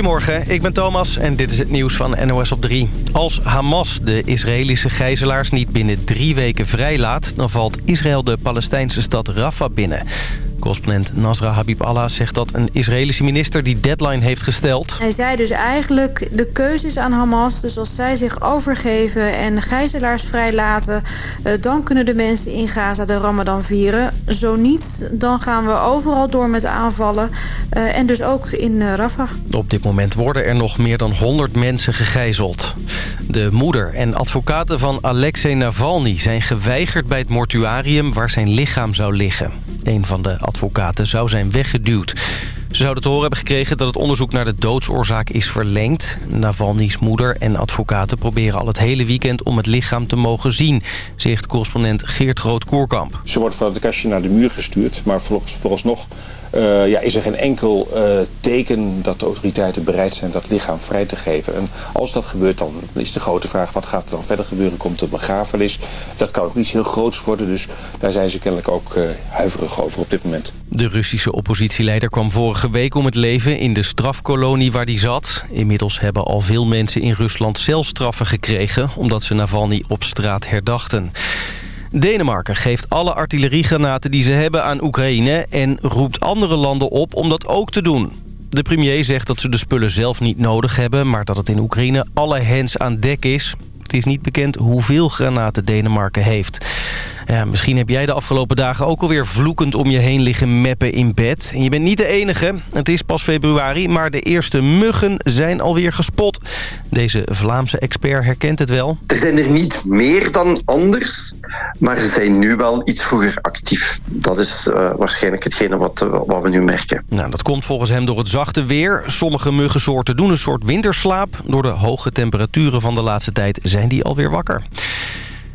Goedemorgen, ik ben Thomas en dit is het nieuws van NOS op 3. Als Hamas de Israëlische gijzelaars niet binnen drie weken vrijlaat... dan valt Israël de Palestijnse stad Rafah binnen. Correspondent Nasra Habib Allah zegt dat een Israëlische minister die deadline heeft gesteld. Hij zei dus eigenlijk de keuze is aan Hamas. Dus als zij zich overgeven en gijzelaars vrijlaten... Eh, dan kunnen de mensen in Gaza de Ramadan vieren. Zo niet, dan gaan we overal door met aanvallen. Uh, en dus ook in uh, Rafah. Op dit moment worden er nog meer dan 100 mensen gegijzeld. De moeder en advocaten van Alexei Navalny zijn geweigerd bij het mortuarium waar zijn lichaam zou liggen. Een van de advocaten zou zijn weggeduwd. Ze zouden te horen hebben gekregen dat het onderzoek naar de doodsoorzaak is verlengd. Navalny's moeder en advocaten proberen al het hele weekend om het lichaam te mogen zien, zegt correspondent Geert Rood-Koerkamp. Ze wordt van het kastje naar de muur gestuurd, maar vooralsnog uh, ja, is er geen enkel uh, teken dat de autoriteiten bereid zijn dat lichaam vrij te geven. En als dat gebeurt, dan is de grote vraag wat gaat er dan verder gebeuren? Komt er begrafenis? Dat kan ook iets heel groots worden, dus daar zijn ze kennelijk ook uh, huiverig over op dit moment. De Russische oppositieleider kwam vorige week om het leven in de strafkolonie waar hij zat. Inmiddels hebben al veel mensen in Rusland celstraffen gekregen omdat ze Navalny op straat herdachten. Denemarken geeft alle artilleriegranaten die ze hebben aan Oekraïne... en roept andere landen op om dat ook te doen. De premier zegt dat ze de spullen zelf niet nodig hebben... maar dat het in Oekraïne alle hens aan dek is. Het is niet bekend hoeveel granaten Denemarken heeft. Misschien heb jij de afgelopen dagen ook alweer vloekend om je heen liggen meppen in bed. En je bent niet de enige. Het is pas februari, maar de eerste muggen zijn alweer gespot. Deze Vlaamse expert herkent het wel. Er zijn er niet meer dan anders, maar ze zijn nu wel iets vroeger actief. Dat is uh, waarschijnlijk hetgene wat, uh, wat we nu merken. Nou, dat komt volgens hem door het zachte weer. Sommige muggensoorten doen een soort winterslaap. Door de hoge temperaturen van de laatste tijd zijn die alweer wakker.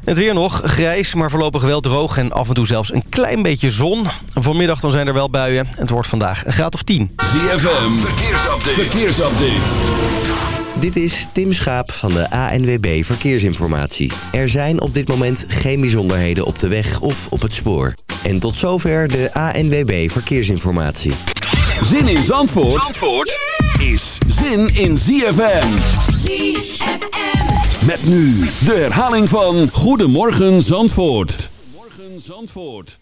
Het weer nog, grijs, maar voorlopig wel droog en af en toe zelfs een klein beetje zon. Vanmiddag dan zijn er wel buien. Het wordt vandaag een graad of 10. ZFM, verkeersupdate. verkeersupdate. Dit is Tim Schaap van de ANWB Verkeersinformatie. Er zijn op dit moment geen bijzonderheden op de weg of op het spoor. En tot zover de ANWB Verkeersinformatie. Zin in Zandvoort, Zandvoort is zin in ZFM. ZFM. Met nu de herhaling van Goedemorgen Zandvoort. Goedemorgen Zandvoort.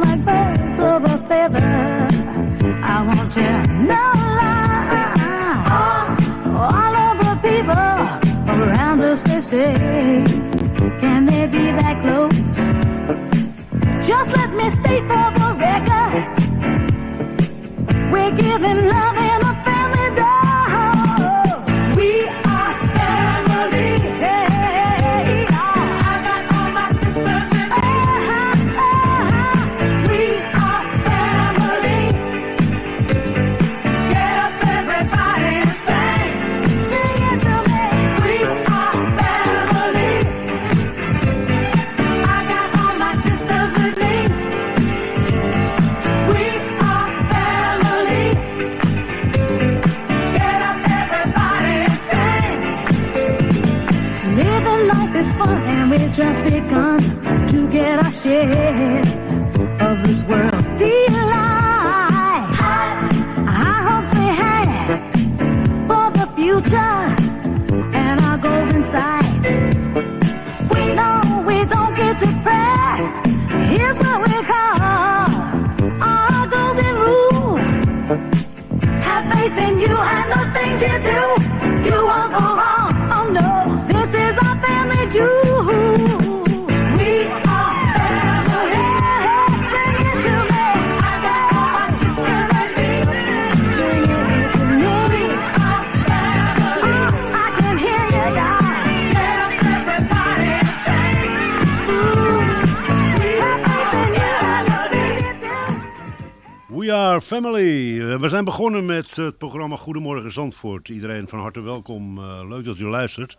like family. We zijn begonnen met het programma Goedemorgen Zandvoort. Iedereen van harte welkom. Uh, leuk dat u luistert.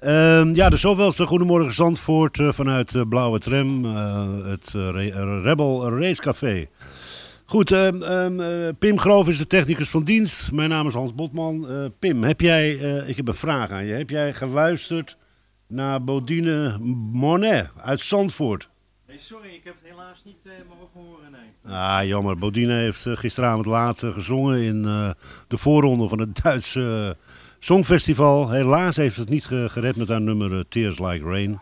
Uh, ja, de zoveelste Goedemorgen Zandvoort uh, vanuit uh, Blauwe Tram, het Rebel Racecafé. Goed, ehm, ehm, Pim Groof is de technicus van dienst. Mijn naam is Hans Botman. Pim, heb jij, ik heb een vraag aan je. Heb jij geluisterd naar Bodine Monet uit Zandvoort? sorry, ik heb het helaas niet mogen horen, nee. Ah, jammer. Bodine heeft uh, gisteravond laat uh, gezongen in de voorronde van het Duitse Songfestival. Helaas heeft het niet gered met haar nummer Tears Like Rain.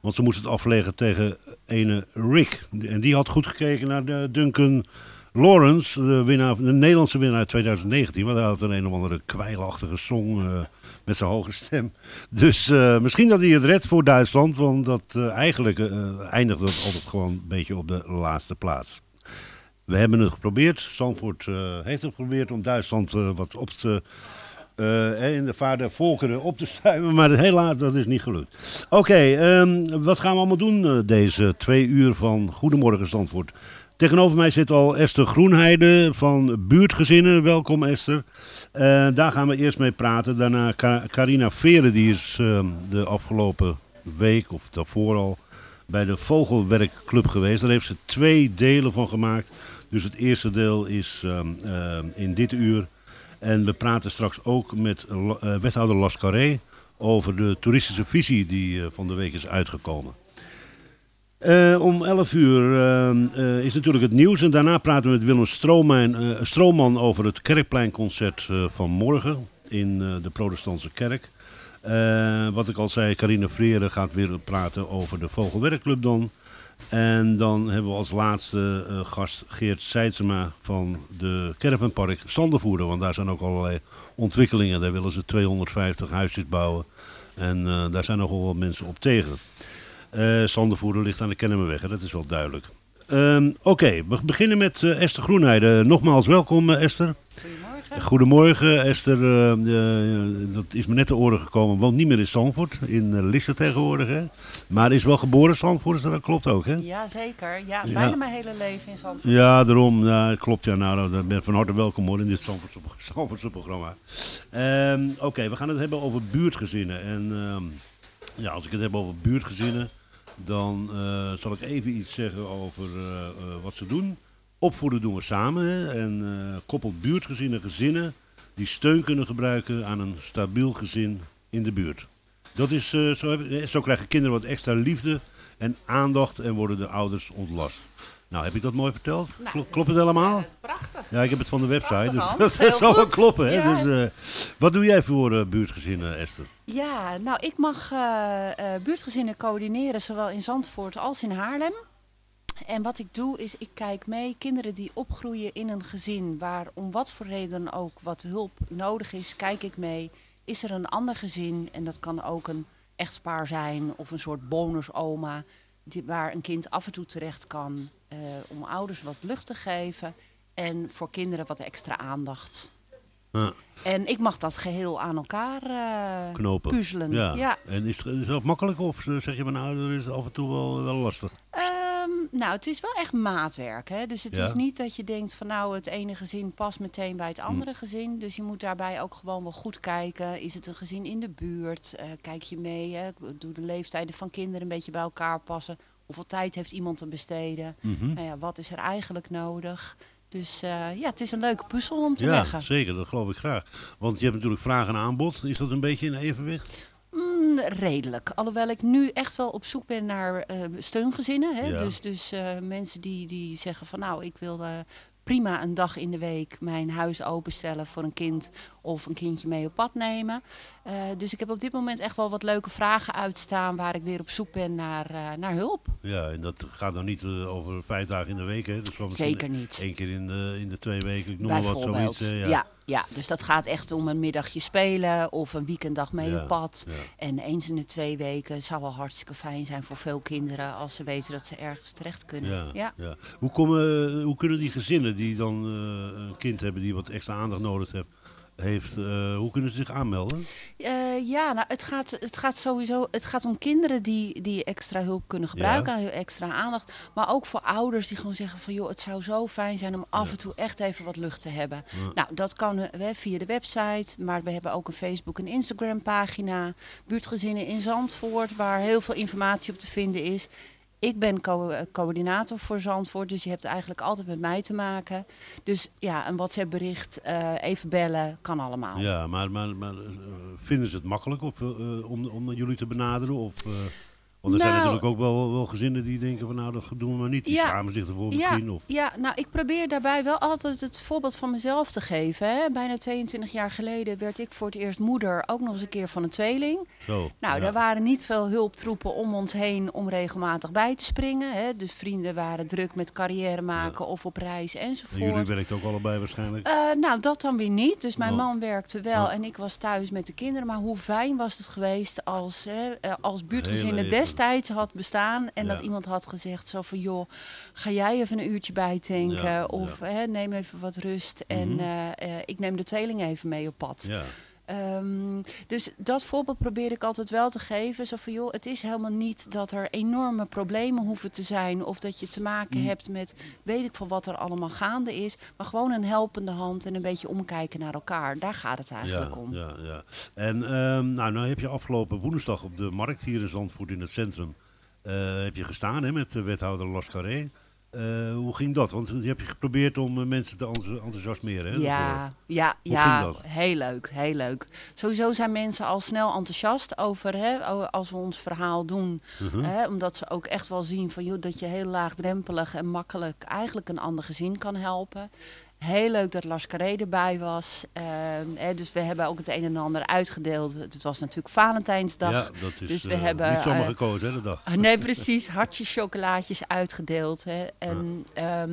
Want ze moest het afleggen tegen ene Rick. En die had goed gekeken naar Duncan Lawrence, de, winnaar, de Nederlandse winnaar 2019. Maar hij had een een of andere kwijlachtige song met zijn hoge stem. Dus misschien dat hij het redt voor Duitsland, want dat, eigenlijk eindigt dat altijd gewoon een beetje op de laatste plaats. We hebben het geprobeerd. Zandvoort heeft het geprobeerd om Duitsland wat op te... in de vader volkeren op te stuiven, maar helaas dat is niet gelukt. Oké, um, wat gaan we allemaal doen deze twee uur van Goedemorgen Zandvoort? Tegenover mij zit al Esther Groenheide van Buurtgezinnen. Welkom Esther. Daar gaan we eerst mee praten. Daarna Carina Veren, die is uh, de afgelopen week of daarvoor al bij de Vogelwerkclub geweest. Daar heeft ze twee delen van gemaakt. Dus het eerste deel is uh, in dit uur. En we praten straks ook met wethouder Lascaré over de toeristische visie die van de week is uitgekomen. Uh, om 11 uur uh, is natuurlijk het nieuws en daarna praten we met Willem Stroomman, Strooman over het Kerkpleinconcert van morgen in de protestantse kerk. wat ik al zei, Carine Vreeren gaat weer praten over de Vogelwerkclub dan. En dan hebben we als laatste gast Geert Seidsema van de Caravanpark Zandervoerder. Want daar zijn ook allerlei ontwikkelingen. Daar willen ze 250 huisjes bouwen. En daar zijn nogal wat mensen op tegen. Uh, ligt aan de Kennemerweg, dat is wel duidelijk. Um, Oké, we beginnen met Esther Groenheide. Nogmaals welkom Esther. Goedemorgen Esther. dat is me net te oren gekomen. Woont niet meer in Zandvoort, in Lisse tegenwoordig. Hè? Maar is wel geboren in Zandvoort, dat klopt ook hè? Ja, zeker. Ja, bijna ja. mijn hele leven in Zandvoort. Ja, daarom. Ja, klopt. Ja, nou, dan ben van harte welkom hoor in dit Zandvoortse, Zandvoortse programma. Um, Oké, okay, we gaan het hebben over buurtgezinnen. En um, ja, als ik het heb over buurtgezinnen dan uh, zal ik even iets zeggen over uh, wat ze doen. Opvoeden doen we samen. Hè, en koppelt buurtgezinnen gezinnen die steun kunnen gebruiken aan een stabiel gezin in de buurt. Dat is, zo, heb, zo krijgen kinderen wat extra liefde en aandacht en worden de ouders ontlast. Nou, heb ik dat mooi verteld? Nou, Klopt het helemaal? Uh, prachtig. Ja, ik heb het van de website, dus dat zal wel kloppen. Hè? Ja. Dus, uh, wat doe jij voor uh, buurtgezinnen, Esther? Ja, nou, ik mag buurtgezinnen coördineren, zowel in Zandvoort als in Haarlem. En wat ik doe is, ik kijk mee kinderen die opgroeien in een gezin waar om wat voor reden ook wat hulp nodig is, kijk ik mee. Is er een ander gezin, en dat kan ook een echtpaar zijn of een soort bonusoma, die, waar een kind af en toe terecht kan uh, om ouders wat lucht te geven en voor kinderen wat extra aandacht. Ja. En ik mag dat geheel aan elkaar uh, knopen. puzzelen. Ja. ja. En is, is dat makkelijk of zeg je mijn ouder is het af en toe wel, wel lastig? Nou, het is wel echt maatwerk. Hè? Dus het ja. is niet dat je denkt van nou het ene gezin past meteen bij het andere hm. gezin. Dus je moet daarbij ook gewoon wel goed kijken. Is het een gezin in de buurt? Uh, kijk je mee? Hè? Doe de leeftijden van kinderen een beetje bij elkaar passen Hoeveel tijd heeft iemand te besteden? Mm -hmm. nou ja, wat is er eigenlijk nodig? Dus uh, ja, het is een leuke puzzel om te ja, leggen. Ja, zeker. Dat geloof ik graag. Want je hebt natuurlijk vraag en aanbod. Is dat een beetje in evenwicht? Redelijk. Alhoewel ik nu echt wel op zoek ben naar uh, steungezinnen. Hè? Ja. Dus, dus uh, mensen die, die zeggen van nou, ik wil prima een dag in de week mijn huis openstellen voor een kind of een kindje mee op pad nemen. Uh, dus ik heb op dit moment echt wel wat leuke vragen uitstaan waar ik weer op zoek ben naar, uh, naar hulp. Ja, en dat gaat dan niet uh, over vijf dagen in de week, hè? Dus Zeker niet. Eén keer in de, in de twee weken, ik noem maar wat zoiets. ja. ja. Ja, dus dat gaat echt om een middagje spelen of een weekenddag mee ja, op pad. Ja. En eens in de twee weken zou wel hartstikke fijn zijn voor veel kinderen als ze weten dat ze ergens terecht kunnen. Ja, ja. ja. Hoe, komen, hoe kunnen die gezinnen die dan uh, een kind hebben die wat extra aandacht nodig heeft, heeft. eh, hoe kunnen ze zich aanmelden? Eh, ja, nou, het gaat, het gaat sowieso het gaat om kinderen die, die extra hulp kunnen gebruiken, Ja. extra aandacht. Maar ook voor ouders die gewoon zeggen van joh, het zou zo fijn zijn om af en toe echt even wat lucht te hebben. Nou, dat kan eh, via de website, maar we hebben ook een Facebook en Instagram pagina. Buurtgezinnen in Zandvoort, waar heel veel informatie op te vinden is. Ik ben co- eh, coördinator voor Zandvoort, dus je hebt eigenlijk altijd met mij te maken. Dus ja, een WhatsApp bericht, eh, even bellen, kan allemaal. Ja, maar, maar, maar eh, vinden ze het makkelijk of, om, om jullie te benaderen? Of, want er zijn Nou- natuurlijk ook wel, wel gezinnen die denken van nou dat doen we maar niet. Die Ja. schamen zich ervoor misschien. Of, Ja, nou, ik probeer daarbij wel altijd het voorbeeld van mezelf te geven. Hè. Bijna 22 jaar geleden werd ik voor het eerst moeder, ook nog eens een keer van een tweeling. zo. Nou, ja. er waren niet veel hulptroepen om ons heen om regelmatig bij te springen. Hè. Dus vrienden waren druk met carrière maken of op reis En enzovoort. jullie werken ook allebei waarschijnlijk. Eh, nou, dat dan weer niet. Dus mijn Oh. man werkte wel Ja. en ik was thuis met de kinderen. Maar hoe fijn was het geweest als, hè, eh, als even. Destijds had bestaan. En dat iemand had gezegd zo van, joh, ga jij even een uurtje bijtanken? Of Hè, neem even wat rust. En Mhm. eh, eh, ik neem de tweeling even mee op pad. Ehm, dus dat voorbeeld probeer ik altijd wel te geven. Zo van, joh, het is helemaal niet dat er enorme problemen hoeven te zijn. Of dat je te maken Mm. hebt met weet ik van wat er allemaal gaande is. Maar gewoon een helpende hand en een beetje omkijken naar elkaar. Daar gaat het eigenlijk ja, om. Ja, ja. En ehm, nou, nou heb je afgelopen woensdag op de markt hier in Zandvoort in het centrum eh, heb je gestaan hè, met de wethouder Las Carré. Eh, hoe ging dat? Want je hebt je geprobeerd om eh, mensen te enth- enthousiasmeren. Hè, Ja, daarvoor. ja, Hoe ja, ging dat? heel leuk, heel leuk. Sowieso zijn mensen al snel enthousiast over hè, als we ons verhaal doen. Mhm. Hè, omdat ze ook echt wel zien van, joh, dat je heel laagdrempelig en makkelijk eigenlijk een ander gezin kan helpen. Heel leuk dat Lars Carré erbij was. Ehm, hè, dus we hebben ook het een en ander uitgedeeld. Het was natuurlijk Valentijnsdag. Ja, dat is dus we eh, hebben, niet zomaar eh, gekozen, hè, de dag. Nee, precies. Hartjes chocolaatjes uitgedeeld. Hè. En ja.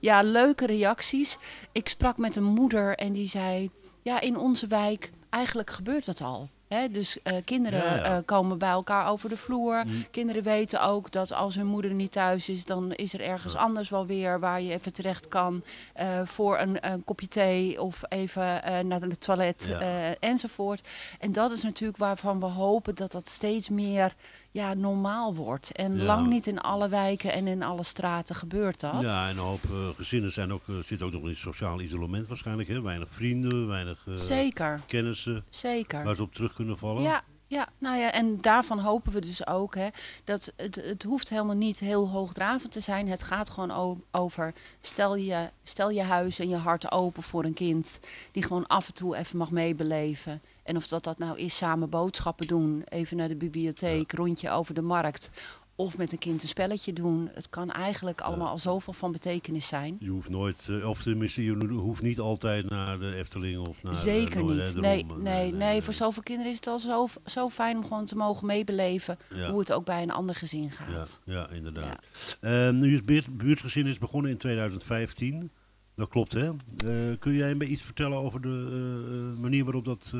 ja, leuke reacties. Ik sprak met een moeder en die zei... Ja, in onze wijk, eigenlijk gebeurt dat al. Hè? Dus eh, kinderen Ja, ja. eh, komen bij elkaar over de vloer. Mm. Kinderen weten ook dat als hun moeder niet thuis is... dan is er ergens anders wel weer waar je even terecht kan... eh, voor een, een kopje thee of even naar het toilet enzovoort. En dat is natuurlijk waarvan we hopen dat dat steeds meer ja, normaal wordt. En Ja. lang niet in alle wijken en in alle straten gebeurt dat. Ja, en een hoop eh, gezinnen zijn ook, eh, zitten ook nog in sociaal isolement waarschijnlijk. Hè? Weinig vrienden, weinig Zeker, kennissen zeker. waar ze op terug kunnen vallen. Ja, ja, nou ja, en daarvan hopen we dus ook hè, dat het, het hoeft helemaal niet heel hoogdravend te zijn. Het gaat gewoon over stel je, stel je huis en je hart open voor een kind die gewoon af en toe even mag meebeleven. En of dat dat nou is samen boodschappen doen, even naar de bibliotheek, rondje over de markt. Of met een kind een spelletje doen. Het kan eigenlijk allemaal al zoveel van betekenis zijn. Je hoeft nooit, eh, of tenminste, je hoeft niet altijd naar de Efteling of naar eh, Zeker Noord- niet. hè, Nee, daarom, nee, nee, voor zoveel kinderen is het al zo, zo fijn om gewoon te mogen meebeleven Ja. hoe het ook bij een ander gezin Ja, gaat. ja, inderdaad. Eh, nu is buurt, buurtgezin is begonnen in 2015. Dat klopt, hè? Eh, kun jij me iets vertellen over de eh, eh, manier waarop dat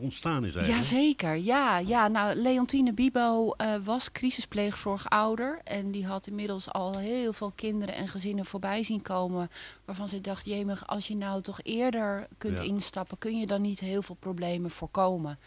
ontstaan is eigenlijk? Jazeker, ja, ja. Nou, Leontine Bibo was crisispleegzorgouder. En die had inmiddels al heel veel kinderen en gezinnen voorbij zien komen. Waarvan ze dacht, jemig, als je nou toch eerder kunt Ja. instappen... kun je dan niet heel veel problemen voorkomen.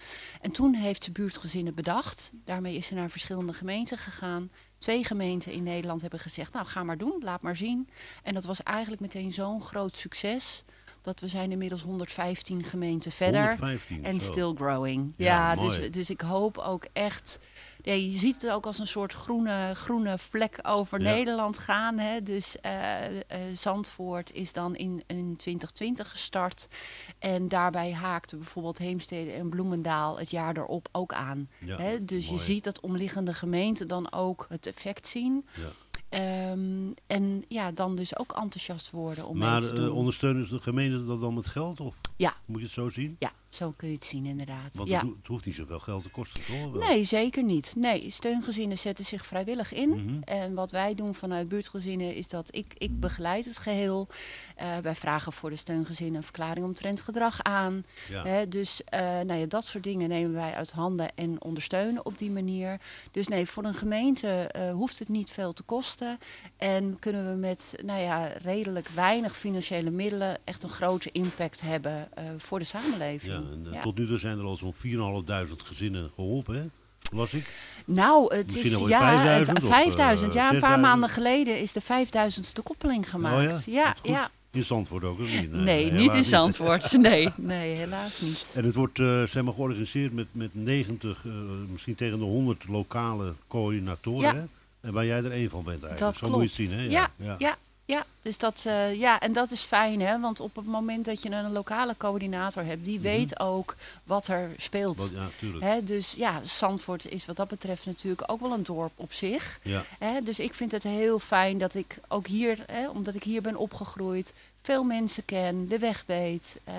En toen heeft ze buurtgezinnen bedacht. Daarmee is ze naar verschillende gemeenten gegaan. Twee gemeenten in Nederland hebben gezegd, nou ga maar doen, laat maar zien. En dat was eigenlijk meteen zo'n groot succes... dat we zijn inmiddels 115 gemeenten verder. 115, En still growing. Ja, Ja, dus, dus ik hoop ook echt. Ja, je ziet het ook als een soort groene, groene vlek over Ja. Nederland gaan. Hè? Dus eh, eh, Zandvoort is dan in, in 2020 gestart. En daarbij haakte bijvoorbeeld Heemstede en Bloemendaal het jaar erop ook aan. Ja, hè? Dus mooi. je ziet dat omliggende gemeenten dan ook het effect zien. Ja. Ehm, en ja, dan dus ook enthousiast worden om mee Maar te eh, doen. ondersteunen ze de gemeente dat dan met geld? Of Ja. moet je het zo zien? Ja, zo kun je het zien inderdaad. Want ja. het, ho- het hoeft niet zoveel geld te kosten, toch? Wel? Nee, zeker niet. Nee, steungezinnen zetten zich vrijwillig in. Mhm. En wat wij doen vanuit buurtgezinnen is dat ik, ik begeleid het geheel. Eh, wij vragen voor de steungezinnen een verklaring omtrent gedrag aan. Ja. Hè, dus eh, nou ja, dat soort dingen nemen wij uit handen en ondersteunen op die manier. Dus nee, voor een gemeente hoeft het niet veel te kosten. En kunnen we met nou ja, redelijk weinig financiële middelen echt een grote impact hebben uh, voor de samenleving. Ja, en, uh, ja. Tot nu toe zijn er al zo'n 4.500 gezinnen geholpen, hè? Was ik? Nou, het Misschien is ja, 5000, 5000 ja, een paar maanden geleden is de 5000ste koppeling gemaakt. Oh ja, ja, ja. In Zandvoort ook, of niet? Nee, nee niet in Zandvoort. nee, nee, helaas niet. En het wordt uh, zeg maar, georganiseerd met, met 90, uh, misschien tegen de 100 lokale coördinatoren. Ja. En waar jij er één van bent eigenlijk. Dat Zo klopt. moet je het zien, hè? Ja, ja. ja. ja. dus dat, uh, ja, en dat is fijn, hè? Want op het moment dat je een lokale coördinator hebt, die mm -hmm. weet ook wat er speelt. Wat, ja, tuurlijk. Hè? Dus ja, Zandvoort is wat dat betreft natuurlijk ook wel een dorp op zich. Ja. Hè? Dus ik vind het heel fijn dat ik ook hier, hè, omdat ik hier ben opgegroeid, veel mensen ken, de weg weet. Uh,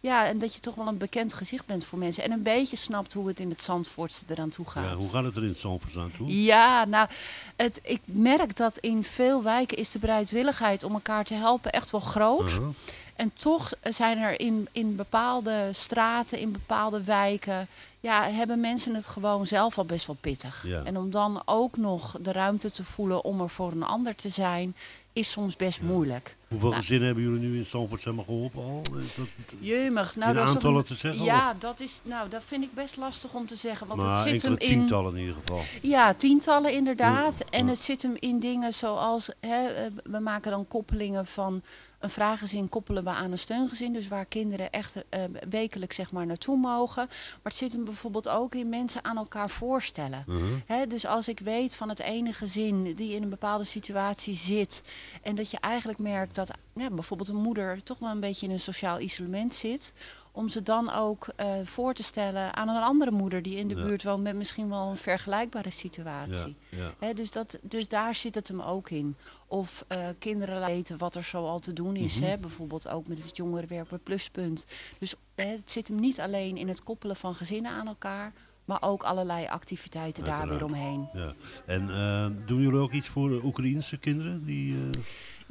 ja, en dat je toch wel een bekend gezicht bent voor mensen. En een beetje snapt hoe het in het Zandvoortse eraan toe gaat. Ja, hoe gaat het er in het Zandvoortse aan toe? Ja, nou, het, ik merk dat in veel wijken is de bereidwilligheid om elkaar te helpen echt wel groot. Uh -huh. En toch zijn er in, in bepaalde straten, in bepaalde wijken, ja, hebben mensen het gewoon zelf al best wel pittig. Ja. En om dan ook nog de ruimte te voelen om er voor een ander te zijn, is soms best Ja. moeilijk. Hoeveel Nou. gezinnen hebben jullie nu in Zandvoort zeg maar, geholpen al? Is dat, Jeumig, nou dat is aantallen ook- te zeggen, Ja, dat is, nou, dat vind ik best lastig om te zeggen. Want maar het zit hem in. tientallen in ieder geval. Ja, tientallen inderdaad. Ja, En het zit hem in dingen zoals, hè, eh, we maken dan koppelingen van een vraaggezin koppelen we aan een steungezin. Dus waar kinderen echt eh, wekelijks zeg maar naartoe mogen. Maar het zit hem bijvoorbeeld ook in mensen aan elkaar voorstellen. Hè, dus als ik weet van het ene gezin die in een bepaalde situatie zit. En dat je eigenlijk merkt dat ja, bijvoorbeeld een moeder toch wel een beetje in een sociaal isolement zit. Om ze dan ook eh, voor te stellen aan een andere moeder die in de Ja. buurt woont met misschien wel een vergelijkbare situatie. Ja. Hè, dus, dat, dus daar zit het hem ook in. Of eh, kinderen laten weten wat er zo al te doen is. Mhm. hè? Bijvoorbeeld ook met het jongerenwerk bij Pluspunt. Dus hè, het zit hem niet alleen in het koppelen van gezinnen aan elkaar. Maar ook allerlei activiteiten daar weer omheen. Ja. En eh, doen jullie ook iets voor de Oekraïnse kinderen die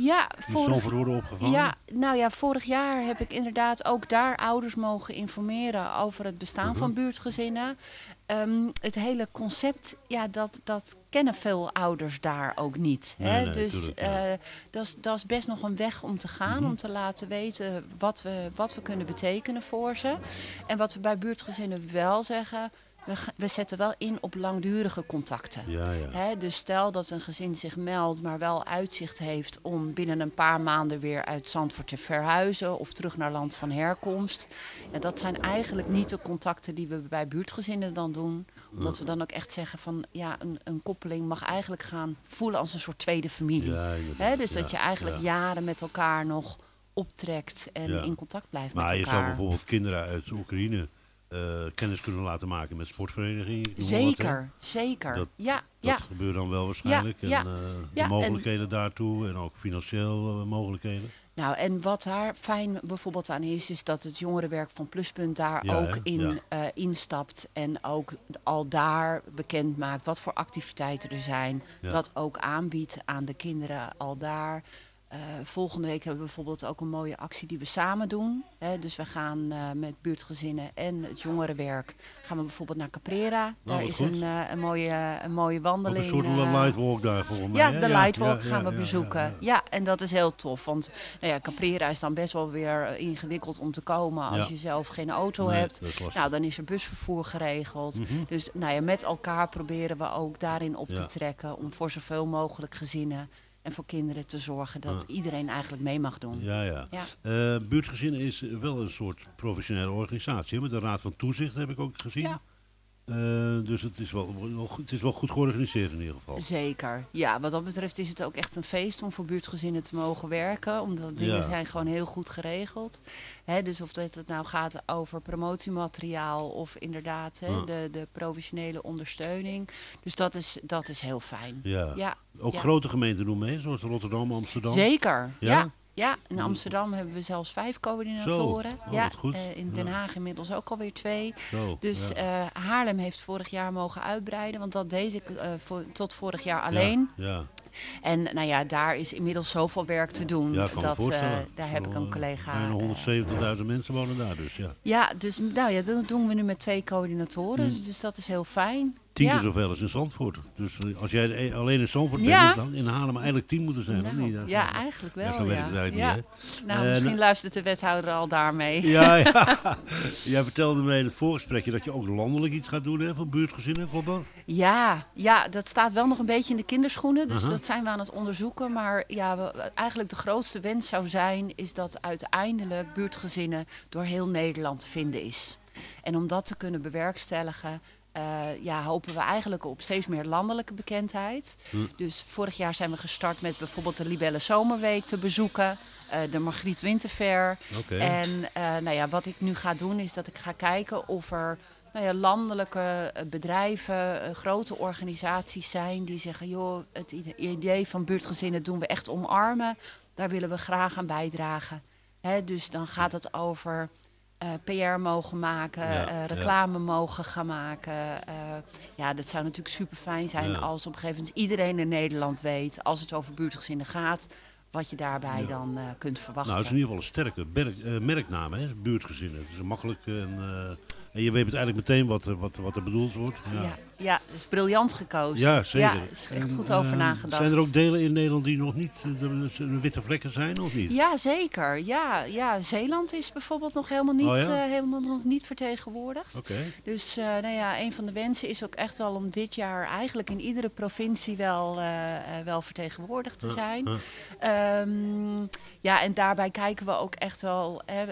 Ja, vorig, opgevangen? ja, nou ja, vorig jaar heb ik inderdaad ook daar ouders mogen informeren over het bestaan Mhm. van buurtgezinnen. Ehm, het hele concept, ja, dat, dat kennen veel ouders daar ook niet. Hè? nee, dus eh, dat is- dat is best nog een weg om te gaan, Mhm. om te laten weten wat we, wat we kunnen betekenen voor ze. En wat we bij buurtgezinnen wel zeggen, we, zetten wel in op langdurige contacten. Ja, ja. Hè, dus stel dat een gezin zich meldt, maar wel uitzicht heeft om binnen een paar maanden weer uit Zandvoort te verhuizen of terug naar land van herkomst. En dat zijn eigenlijk niet de contacten die we bij buurtgezinnen dan doen. Omdat we dan ook echt zeggen van ja, een, een koppeling mag eigenlijk gaan voelen als een soort tweede familie. Ja, Hè, dus dat ja, je eigenlijk ja. jaren met elkaar nog optrekt en Ja. in contact blijft Maar met je elkaar. zou bijvoorbeeld kinderen uit Oekraïne eh, kennis kunnen laten maken met sportverenigingen. wat. Zeker, zeker. Dat- ja, Dat ja. gebeurt dan wel waarschijnlijk. ja, en eh, ja, de en- mogelijkheden daartoe en ook financieel eh, mogelijkheden. Nou, en wat daar fijn bijvoorbeeld aan is, is dat het jongerenwerk van Pluspunt daar ook hè? in instapt. En ook al daar bekend maakt wat voor activiteiten er zijn. Dat ook aanbiedt aan de kinderen al daar. Eh, volgende week hebben we bijvoorbeeld ook een mooie actie die we samen doen. Hè, dus we gaan eh, met buurtgezinnen en het jongerenwerk gaan we bijvoorbeeld naar Caprera. Daar wat is een, eh, een, mooie, een mooie Ook wandeling. een soort lightwalk daar mij. ja, de Lightwalk ja, gaan we bezoeken. ja, en dat is heel tof. Want nou ja, Caprera is dan best wel weer ingewikkeld om te komen als je zelf geen auto Nee, hebt. Nou, dan is er busvervoer geregeld. Mhm. Dus nou ja, met elkaar proberen we ook daarin op te trekken om voor zoveel mogelijk gezinnen en voor kinderen te zorgen dat iedereen eigenlijk mee mag doen. Ja, ja. Ja. Eh, buurtgezinnen is wel een soort professionele organisatie. Met de Raad van Toezicht heb ik ook gezien. Ja. Eh, dus het is wel, het is wel goed georganiseerd in ieder geval. Zeker. Ja, wat dat betreft is het ook echt een feest om voor buurtgezinnen te mogen werken. Omdat dingen Ja. zijn gewoon heel goed geregeld. Hè, dus of dat het nou gaat over promotiemateriaal of inderdaad hè, Ja. de, de professionele ondersteuning. Dus dat is, dat is heel fijn. Ja. Ja, Ook grote gemeenten doen mee, zoals Rotterdam, Amsterdam. Zeker. Ja? Ja? in Amsterdam hebben we zelfs vijf coördinatoren. Oh, ja, eh, in Den. Haag inmiddels ook alweer twee. Zo, Dus ja. eh, Haarlem heeft vorig jaar mogen uitbreiden, want dat deed ik eh, voor, tot vorig jaar alleen. Ja, ja. En nou ja, daar is inmiddels zoveel werk te doen. Ja, kan dat, voorstellen. daar heb ik een collega. Bijna eh, 170.000 mensen wonen daar dus, ja. ja, dus nou ja, dat doen we nu met twee coördinatoren. Mm. Dus dat is heel fijn. Tien Ja. keer zoveel als in Zandvoort. Dus eh, als jij e- alleen in Zandvoort Ja. bent, dan in Haarlem eigenlijk tien moeten zijn. Nou, niet? ja, eigenlijk wel. Ja, zo het eigenlijk Nou, Eh, misschien nou- luistert de wethouder al daarmee. Ja, ja. Jij vertelde me in het voorgesprekje dat je ook landelijk iets gaat doen hè, voor buurtgezinnen, dat? Ja, ja, dat staat wel nog een beetje in de kinderschoenen. Dus Aha. dat zijn we aan het onderzoeken. Maar ja, we- eigenlijk de grootste wens zou zijn... is dat uiteindelijk buurtgezinnen door heel Nederland te vinden is. En om dat te kunnen bewerkstelligen... eh, ja, hopen we eigenlijk op steeds meer landelijke bekendheid. Hm. Dus vorig jaar zijn we gestart met bijvoorbeeld de Libelle Zomerweek te bezoeken. eh, de Margriet Winterfair. En eh, nou ja, wat ik nu ga doen is dat ik ga kijken of er nou ja, landelijke bedrijven, grote organisaties zijn die zeggen, joh, het ide- idee van buurtgezinnen doen we echt omarmen. Daar willen we graag aan bijdragen. Hè, dus dan gaat het over eh, PR mogen maken, Ja, eh, ja. reclame mogen gaan maken. eh, ja, dat zou natuurlijk super fijn zijn Ja. als op een gegeven moment iedereen in Nederland weet, als het over buurtgezinnen gaat, wat je daarbij dan kunt verwachten. Nou, het is in ieder geval een sterke eh, merknaam, hè, buurtgezinnen. Het is makkelijk en, en je weet eigenlijk meteen wat, er- wat, wat er bedoeld wordt. Ja, Ja, is briljant gekozen. Ja, zeker. Ja, er is echt En, goed over eh, nagedacht. Zijn er ook delen in Nederland die nog niet eh, de, de witte vlekken zijn, of niet? Ja, zeker. Ja, ja, Zeeland is bijvoorbeeld nog helemaal niet, Oh ja? eh, helemaal nog niet vertegenwoordigd. Oké. Dus eh, nou ja, een van de wensen is ook echt wel om dit jaar eigenlijk in iedere provincie wel, eh, eh, wel vertegenwoordigd te zijn. ja. Ehm, ja, en daarbij kijken we ook echt wel, hè,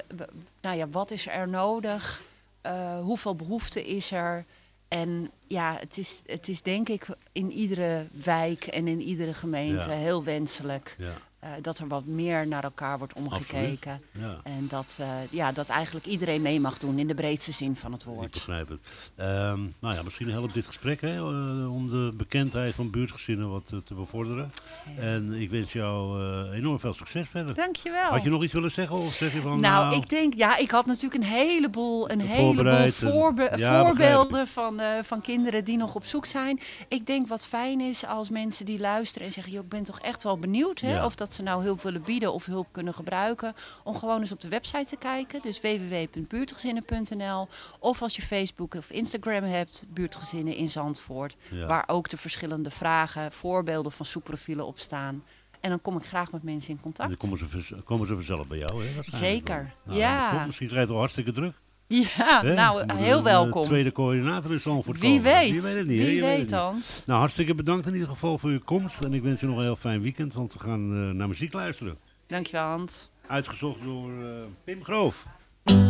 nou ja, wat is er nodig? Eh, hoeveel behoefte is er? En ja, het is, het is denk ik in iedere wijk en in iedere gemeente Ja. heel wenselijk Ja. Eh, dat er wat meer naar elkaar wordt omgekeken. Ja. En dat, eh, ja, dat eigenlijk iedereen mee mag doen in de breedste zin van het Ik woord. begrijp het. Ehm, nou ja, misschien helpt dit gesprek hè, eh, om de bekendheid van buurtgezinnen wat te bevorderen. En ik wens jou enorm veel succes verder. Dankjewel. Had je nog iets willen zeggen? Of zeg je van, Nou, ik denk, ja, ik had natuurlijk een heleboel, een heleboel en- Ja, voorbeelden van, van kinderen die nog op zoek zijn. Ik denk wat fijn is als mensen die luisteren en zeggen, joh, ik ben toch echt wel benieuwd hè, of dat ze nou hulp willen bieden of hulp kunnen gebruiken. Om gewoon eens op de website te kijken, dus www.buurtgezinnen.nl. Of als je Facebook of Instagram hebt, buurtgezinnen in Zandvoort. Ja. Waar ook de verschillende vragen, voorbeelden van zoekprofielen op staan. En dan kom ik graag met mensen in En contact. dan komen ze, komen ze vanzelf bij jou, hè? Zeker. Nou, ja. dat komt. Misschien krijg je het wel hartstikke druk. Ja, nou, heel een, welkom. eh, tweede coördinator in Zandvoort Wie komen. weet, Je weet het niet. wie Je weet weet. Hans. Nou, hartstikke bedankt in ieder geval voor je komst. En ik wens je nog een heel fijn weekend, want we gaan eh, naar muziek luisteren. Dankjewel, Hans. Uitgezocht door eh, Pim Groof. Nou,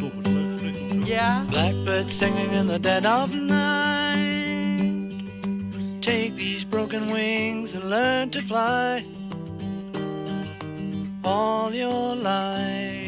top. Is een leuk gesprek. Ja. Blackbird singing in the dead of night. Take these broken wings and learn to fly. All your life,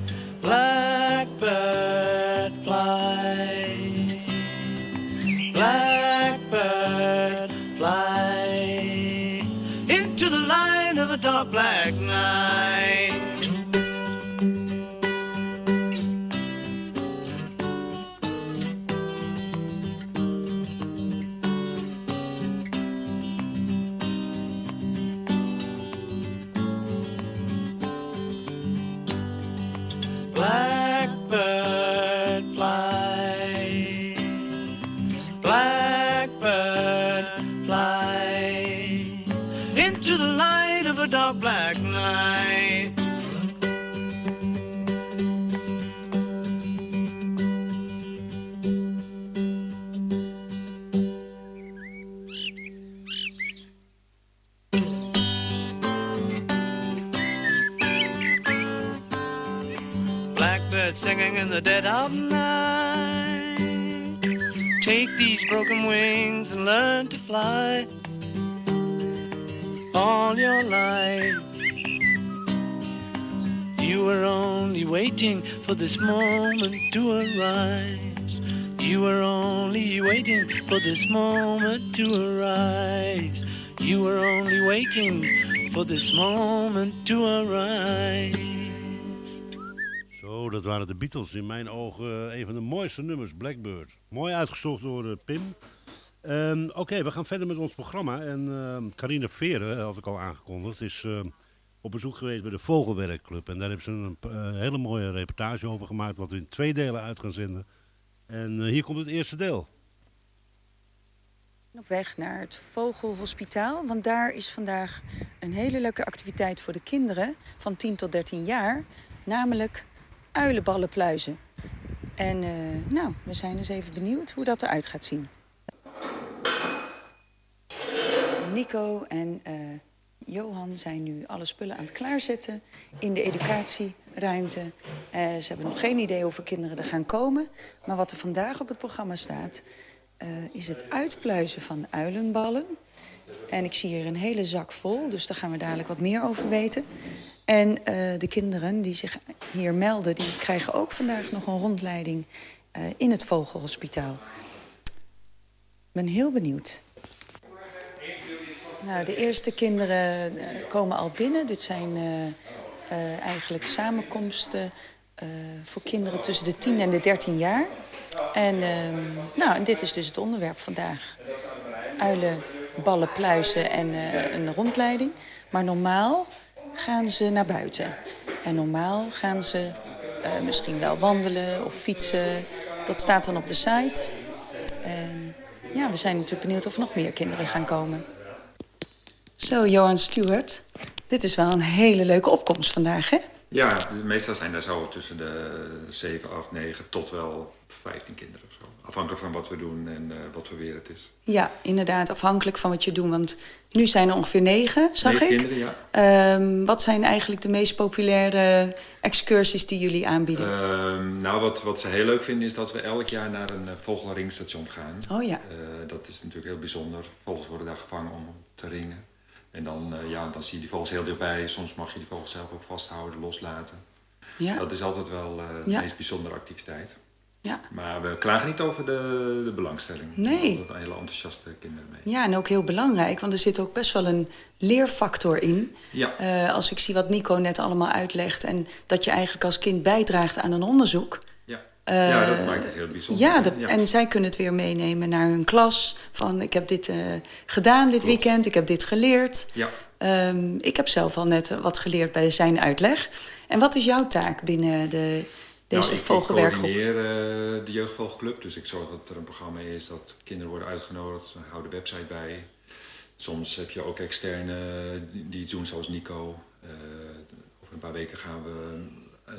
Blackbird fly. Blackbird fly into the light of a dark black night. This moment to arise. You were only waiting for this moment to arise. Zo, dat waren de Beatles. In mijn ogen een van de mooiste nummers, Blackbird. Mooi uitgezocht door uh, Pim. Um, Oké, we gaan verder met ons programma. En uh, Carine Veren, had ik al aangekondigd, is op bezoek geweest bij de Vogelwerkclub. En daar hebben ze een hele mooie reportage over gemaakt, wat we in twee delen uit gaan zenden. En hier komt het eerste deel. Op weg naar het Vogelhospitaal, want daar is vandaag een hele leuke activiteit voor de kinderen van 10 tot 13 jaar, namelijk uilenballen pluizen. En nou, we zijn dus even benieuwd hoe dat eruit gaat zien. Nico en uh, Johan zijn nu alle spullen aan het klaarzetten in de educatieruimte. Uh, ze hebben nog geen idee hoeveel kinderen er gaan komen. Maar wat er vandaag op het programma staat, uh, is het uitpluizen van uilenballen. En ik zie hier een hele zak vol, dus daar gaan we dadelijk wat meer over weten. En de kinderen die zich hier melden, die krijgen ook vandaag nog een rondleiding in het Vogelhospitaal. Ik ben heel benieuwd. Nou, de eerste kinderen komen al binnen. Dit zijn eigenlijk samenkomsten voor kinderen tussen de 10 en de 13 jaar. En ehm, nou, dit is dus het onderwerp vandaag. Uilen, ballen, pluizen en een rondleiding. Maar normaal gaan ze naar buiten. En normaal gaan ze misschien wel wandelen of fietsen. Dat staat dan op de site. En ja, we zijn natuurlijk benieuwd of er nog meer kinderen gaan komen. Zo, Johan Stewart. Dit is wel een hele leuke opkomst vandaag, hè? Ja, meestal zijn er zo tussen de 7, 8, 9 tot wel 15 kinderen of zo. Afhankelijk van wat we doen en uh, wat voor weer het is. Ja, inderdaad, afhankelijk van wat je doet. Want nu zijn er ongeveer negen, zag negen ik. kinderen, ja. Um, wat zijn eigenlijk de meest populaire excursies die jullie aanbieden? Um, nou, wat, wat ze heel leuk vinden is dat we elk jaar naar een uh, vogelringstation gaan. Oh ja. Uh, dat is natuurlijk heel bijzonder. Vogels worden daar gevangen om te ringen. En dan, uh, ja, dan zie je die vogels heel dichtbij. Soms mag je die vogels zelf ook vasthouden, loslaten. Ja. Dat is altijd wel uh, de Ja. meest bijzondere activiteit. Ja. Maar we klagen niet over de, de belangstelling. Nee. Zijn altijd hele enthousiaste kinderen mee. Ja, en ook heel belangrijk, want er zit ook best wel een leerfactor in. Ja. Uh, als ik zie wat Nico net allemaal uitlegt... en dat je eigenlijk als kind bijdraagt aan een onderzoek... Ja, Uh, ja dat maakt het heel bijzonder. Ja, de, en zij kunnen het weer meenemen naar hun klas. Van ik heb dit uh, gedaan dit Klopt. weekend, ik heb dit geleerd. Ja. Um, ik heb zelf al net wat geleerd bij zijn uitleg. En wat is jouw taak binnen de, deze nou, ik, vogelwerkgroep? Ik coördineer uh, de jeugdvogelclub. Dus ik zorg dat er een programma is dat kinderen worden uitgenodigd. Houden de website bij. Soms heb je ook externe die iets doen, zoals Nico. Over een paar weken gaan we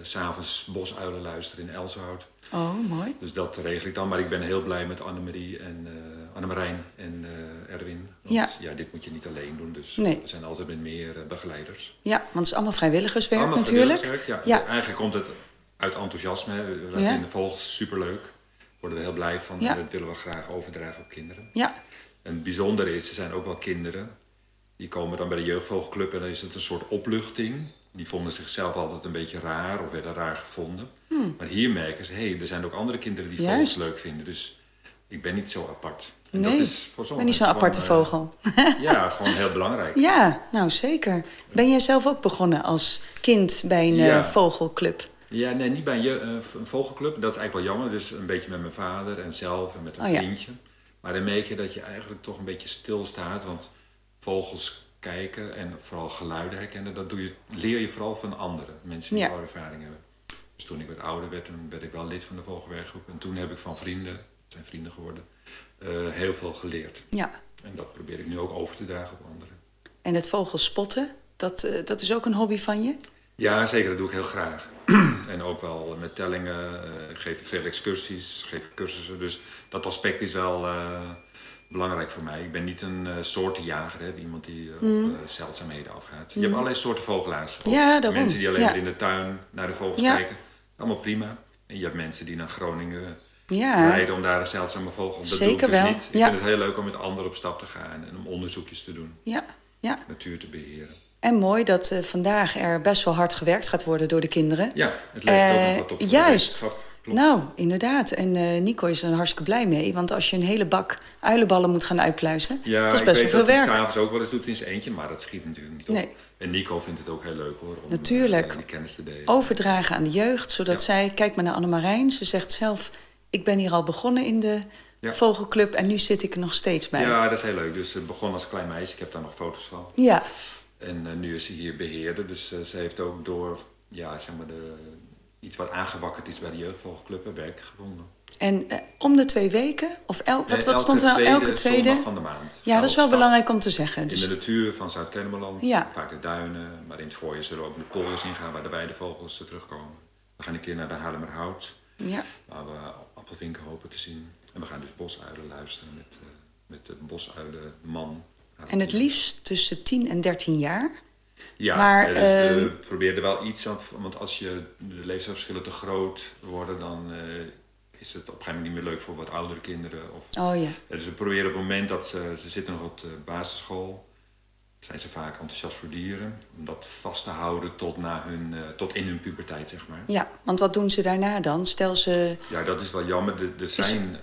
s'avonds bosuilen luisteren in Elshout. Oh, mooi. Dus dat regel ik dan. Maar ik ben heel blij met Annemarie en uh, Annemarijn en uh, Erwin. Want, ja. ja, dit moet je niet alleen doen. Dus nee. er zijn altijd met meer uh, begeleiders. Ja, want het is allemaal vrijwilligerswerk allemaal natuurlijk. Vrijwilligerswerk, ja. ja. Eigenlijk komt het uit enthousiasme. We ja. vinden vogels superleuk. Worden we heel blij van. Ja. Dat willen we graag overdragen op kinderen. Ja. En het bijzondere is, er zijn ook wel kinderen. Die komen dan bij de jeugdvogelclub en dan is het een soort opluchting. Die vonden zichzelf altijd een beetje raar of werden raar gevonden. Hmm. Maar hier merken ze, hé, hey, er zijn ook andere kinderen die Juist. vogels leuk vinden. Dus ik ben niet zo apart. En nee, dat is voor ik ben niet zo'n aparte uh, vogel. ja, gewoon heel belangrijk. Ja, nou zeker. Ben jij zelf ook begonnen als kind bij een ja. uh, vogelclub? Ja, nee, niet bij een, uh, een, vogelclub. Dat is eigenlijk wel jammer. Dus een beetje met mijn vader en zelf en met een oh, vriendje. Ja. Maar dan merk je dat je eigenlijk toch een beetje stilstaat. Want vogels kijken en vooral geluiden herkennen, dat doe je, leer je vooral van anderen. Mensen die ja. ervaring hebben. Dus toen ik wat ouder werd, toen werd ik wel lid van de vogelwerkgroep. En toen heb ik van vrienden, het zijn vrienden geworden, uh, heel veel geleerd. Ja. En dat probeer ik nu ook over te dragen op anderen. En het vogelspotten, dat, uh, dat is ook een hobby van je? Ja, zeker. Dat doe ik heel graag. en ook wel met tellingen. Uh, ik geef veel excursies, geef cursussen. Dus dat aspect is wel belangrijk voor mij. Ik ben niet een uh, soortenjager, hè, iemand die uh, mm. op zeldzaamheden afgaat. Je Mm. hebt allerlei soorten vogelaars. Ja, daarom. Mensen die alleen ja. maar in de tuin naar de vogels ja. kijken. Allemaal prima. En je hebt mensen die naar Groningen ja. rijden om daar een zeldzame vogel te Zeker. Dus wel. niet. Ik vind het heel leuk om met anderen op stap te gaan en om onderzoekjes te doen. Ja, ja. Natuur te beheren. En mooi dat vandaag er best wel hard gewerkt gaat worden door de kinderen. Ja, het lijkt ook nog wat op Juist. Nou, inderdaad. En uh, Nico is er hartstikke blij mee. Want als je een hele bak uilenballen moet gaan uitpluizen... Ja, dat is best wel veel werk. Ja, ik s'avonds ook wel eens doet in zijn eentje. Maar dat schiet natuurlijk niet op. Nee. En Nico vindt het ook heel leuk hoor. Om Natuurlijk. Uh, die kennis te delen. Overdragen aan de jeugd. Zodat ja. zij... Kijk maar naar Annemarijn. Ze zegt zelf... Ik ben hier al begonnen in de ja. vogelclub. En nu zit ik er nog steeds bij. Ja, dat is heel leuk. Dus ze begon als klein meisje. Ik heb daar nog foto's van. Ja. En uh, nu is ze hier beheerder. Dus ze heeft ook door... Ja, zeg maar de iets wat aangewakkerd is bij de jeugdvogelclub werk gevonden. En uh, om de twee weken? Of el wat, wat stond er nou? Elke tweede? van de maand. Ja, dat is wel belangrijk om te zeggen. Dus... In de natuur van Zuid-Kennemerland, ja. vaak de duinen. Maar in het voorjaar zullen we ook de polders ingaan waar de weidevogels terugkomen. We gaan een keer naar de Haarlemmerhout. Ja. Waar we appelvinken hopen te zien. En we gaan dus bosuilen luisteren met, uh, met de bosuilenman. En het liefst tussen 10 en 13 jaar? Ja, maar, dus uh, we probeerden er wel iets aan, want als je de leeftijdsverschillen te groot worden, dan uh, is het op een gegeven moment niet meer leuk voor wat oudere kinderen. Of, oh ja. Dus we proberen op het moment dat ze, ze zitten nog op de basisschool, zijn ze vaak enthousiast voor dieren, om dat vast te houden tot, na hun, uh, tot in hun puberteit, zeg maar. Ja, want wat doen ze daarna dan? Stel ze... Ja, dat is wel jammer. Er, er zijn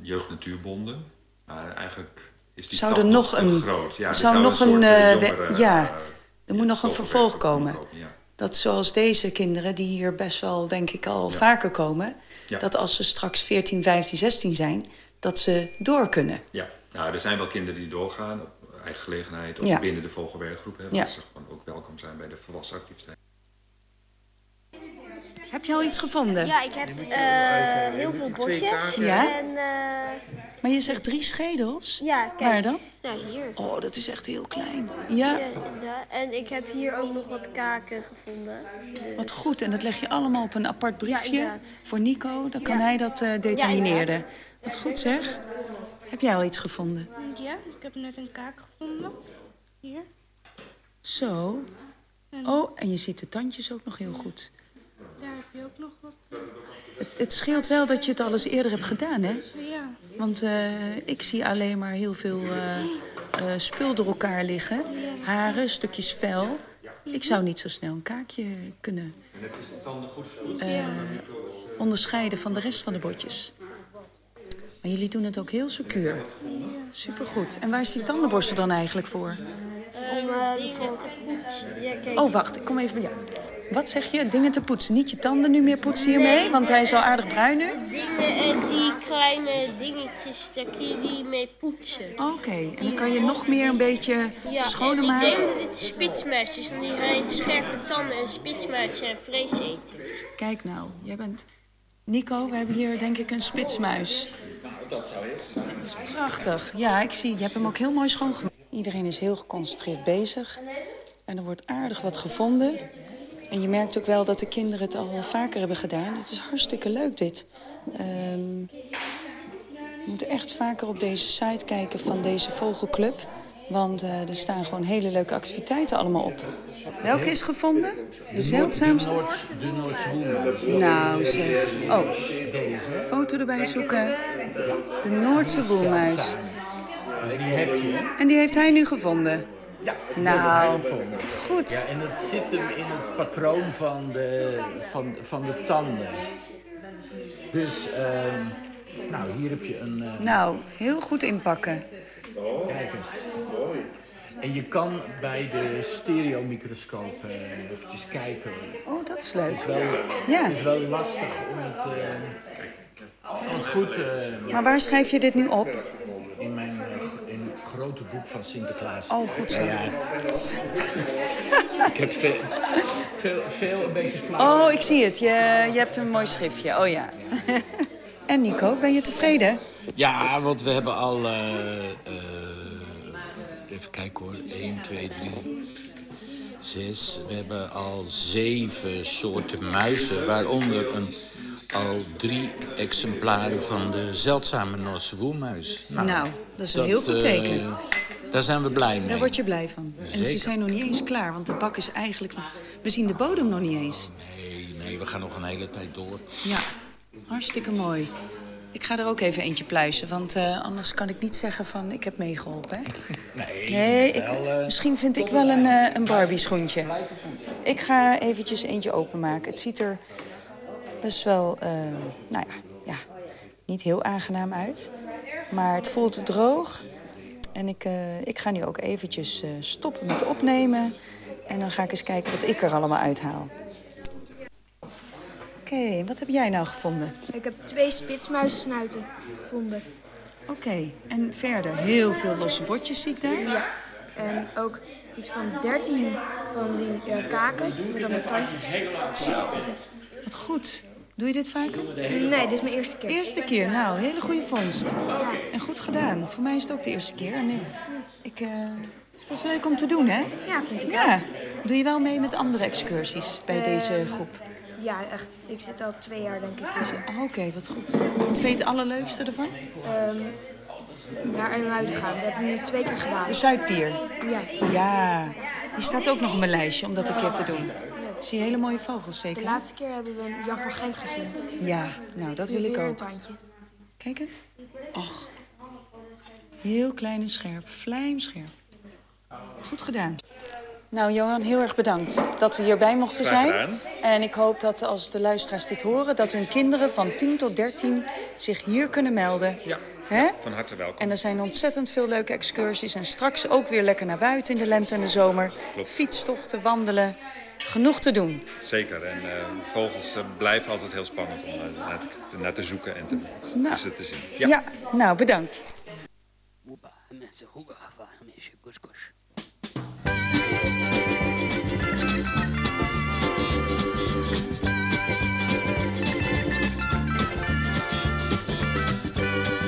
jeugd-natuurbonden, maar eigenlijk is die zou er nog een groot. Ja, zou, nog een, uh, jongere, ja er moet nog een vervolg komen. komen ja. Dat zoals deze kinderen die hier best wel denk ik al ja. vaker komen, ja. dat als ze straks 14, 15, 16 zijn, dat ze door kunnen. Ja, nou, er zijn wel kinderen die doorgaan op eigen gelegenheid of binnen de vogelwerkgroep, hè, waar ze gewoon ook welkom zijn bij de volwassen activiteit. Heb je al iets gevonden? Ja, ik heb uh, heel veel bosjes. Ja? En, uh, maar je zegt drie schedels? Ja, kijk. Waar dan? Nou, hier. Oh, dat is echt heel klein. Ja. ja en ik heb hier ook nog wat kaken gevonden. Dus... Wat goed. En dat leg je allemaal op een apart briefje ja, voor Nico. Dan kan hij dat uh, determineren. Ja, wat goed zeg. Heb jij al iets gevonden? Ja, ik heb net een kaak gevonden. Hier. Zo. En... Oh, en je ziet de tandjes ook nog heel goed. Heb je ook nog wat. Het, het, scheelt wel dat je het al eens eerder hebt gedaan, hè? Ja. Want uh, ik zie alleen maar heel veel uh, uh, spul door elkaar liggen. Haren, stukjes vel. Ik zou niet zo snel een kaakje kunnen onderscheiden van de rest van de botjes. Maar jullie doen het ook heel secuur. Supergoed. En waar is die tandenborstel dan eigenlijk voor? Om dingen te poetsen. Ja, kijk. Oh, wacht. Ik kom even bij jou. Wat zeg je? Dingen te poetsen. Niet je tanden nu meer poetsen hiermee, nee, want hij is al aardig bruin nu. Dingen en die kleine dingetjes, daar kun je die mee poetsen. Oké, okay. en dan kan je nog meer een beetje ja, schoner en maken? ik denk dat dit spitsmuisjes, want die heeft scherpe tanden en spitsmuisjes zijn vleeseters. Kijk nou, jij bent... Nico, we hebben hier denk ik een spitsmuis. Nou, dat zou je. Dat is prachtig. Ja, ik zie, je hebt hem ook heel mooi schoongemaakt. Iedereen is heel geconcentreerd bezig. En er wordt aardig wat gevonden. En je merkt ook wel dat de kinderen het al vaker hebben gedaan. Het is hartstikke leuk, dit. Um, we moeten echt vaker op deze site kijken van deze vogelclub. Want uh, er staan gewoon hele leuke activiteiten allemaal op. Welke is gevonden? De zeldzaamste? De Noordse. Nou zeg. Oh, foto erbij zoeken. De Noordse woelmuis. Die heb je. En die heeft hij nu gevonden? Ja, nou, goed. Ja, en het zit hem in het patroon van de, van, van de tanden. Dus, uh, nou, hier heb je een... Uh... Nou, heel goed inpakken. Kijk eens. En je kan bij de stereomicroscoop uh, eventjes kijken. Oh, dat is leuk. Het is wel, ja. het is wel lastig om het, uh, om het goed... Uh, maar waar schrijf je dit nu op? In mijn grote boek van Sinterklaas. Oh, goed zo. Ja, ik heb veel, veel, veel een beetje flauw. Oh, ik zie het. Je, je hebt een mooi schriftje. Oh ja. en Nico, ben je tevreden? Ja, want we hebben al... Uh, uh, even kijken hoor. 1, 2, 3, 6. We hebben al zeven soorten muizen. Waaronder een, al drie exemplaren van de zeldzame Noordse woelmuis. Nou, nou dat is een dat, heel goed teken. Uh, daar zijn we blij mee. Daar word je blij van. Zeker. En ze zijn nog niet eens klaar, want de bak is eigenlijk nog... We zien de bodem nog niet eens. Oh, nee, nee, we gaan nog een hele tijd door. Ja, hartstikke mooi. Ik ga er ook even eentje pluizen, want uh, anders kan ik niet zeggen van ik heb meegeholpen. Nee, nee ik, wel, uh, misschien vind ik wel een, uh, een Barbie schoentje. Ik ga eventjes eentje openmaken. Het ziet er best wel, uh, nou ja, ja, niet heel aangenaam uit. Maar het voelt droog. En ik, uh, ik ga nu ook eventjes uh, stoppen met opnemen. En dan ga ik eens kijken wat ik er allemaal uithaal. Oké, okay, wat heb jij nou gevonden? Ik heb twee spitsmuizensnuiten gevonden. Oké, okay, en verder heel veel losse botjes zie ik daar? Ja, en ook iets van 13 van die uh, kaken met dan met tandjes. Zo, wat goed. Doe je dit vaker? Nee, dit is mijn eerste keer. Eerste keer, nou, hele goede vondst. En goed gedaan. Voor mij is het ook de eerste keer. En ik, uh, het is best leuk om te doen, hè? Ja, vind ik Ja. Doe je wel mee met andere excursies bij uh, deze groep? Ja, echt. Ik zit al twee jaar, denk ik. Oh, Oké, okay, wat goed. Wat vind je het allerleukste ervan? Um, naar Ermuiden gaan. Dat hebben we nu twee keer gedaan. De Zuidpier? Ja. Ja, die staat ook nog op mijn lijstje om dat een keer te doen. Zie je hele mooie vogels zeker? De laatste keer hebben we Jan van Gent gezien. Ja, nou dat wil ik ook. Kijk eens. Och, heel klein en scherp, vlijmscherp. Goed gedaan. Nou, Johan, heel erg bedankt dat we hierbij mochten zijn. En ik hoop dat als de luisteraars dit horen... dat hun kinderen van 10 tot 13 zich hier kunnen melden. Ja, Hè? van harte welkom. En er zijn ontzettend veel leuke excursies. En straks ook weer lekker naar buiten in de lente en de zomer. Klopt. Fietstochten, wandelen. Genoeg te doen. Zeker. En uh, vogels uh, blijven altijd heel spannend om uh, naar, te, naar, te, zoeken en te, nou. te, te zien. Ja. ja, nou bedankt.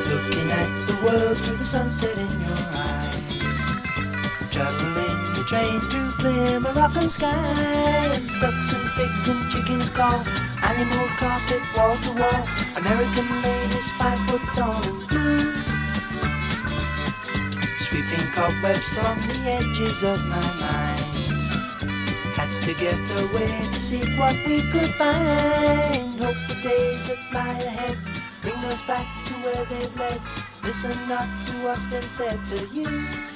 Looking at the world through the sunset in your eyes. Traveling the train through clear Moroccan skies. Ducks and pigs and chickens call. Animal carpet wall to wall. American ladies five foot tall and blue. Sweeping cobwebs from the edges of my mind. Had to get away to see what we could find. Hope the days that lie ahead bring us back to where they've led. Listen not to what's been said to you.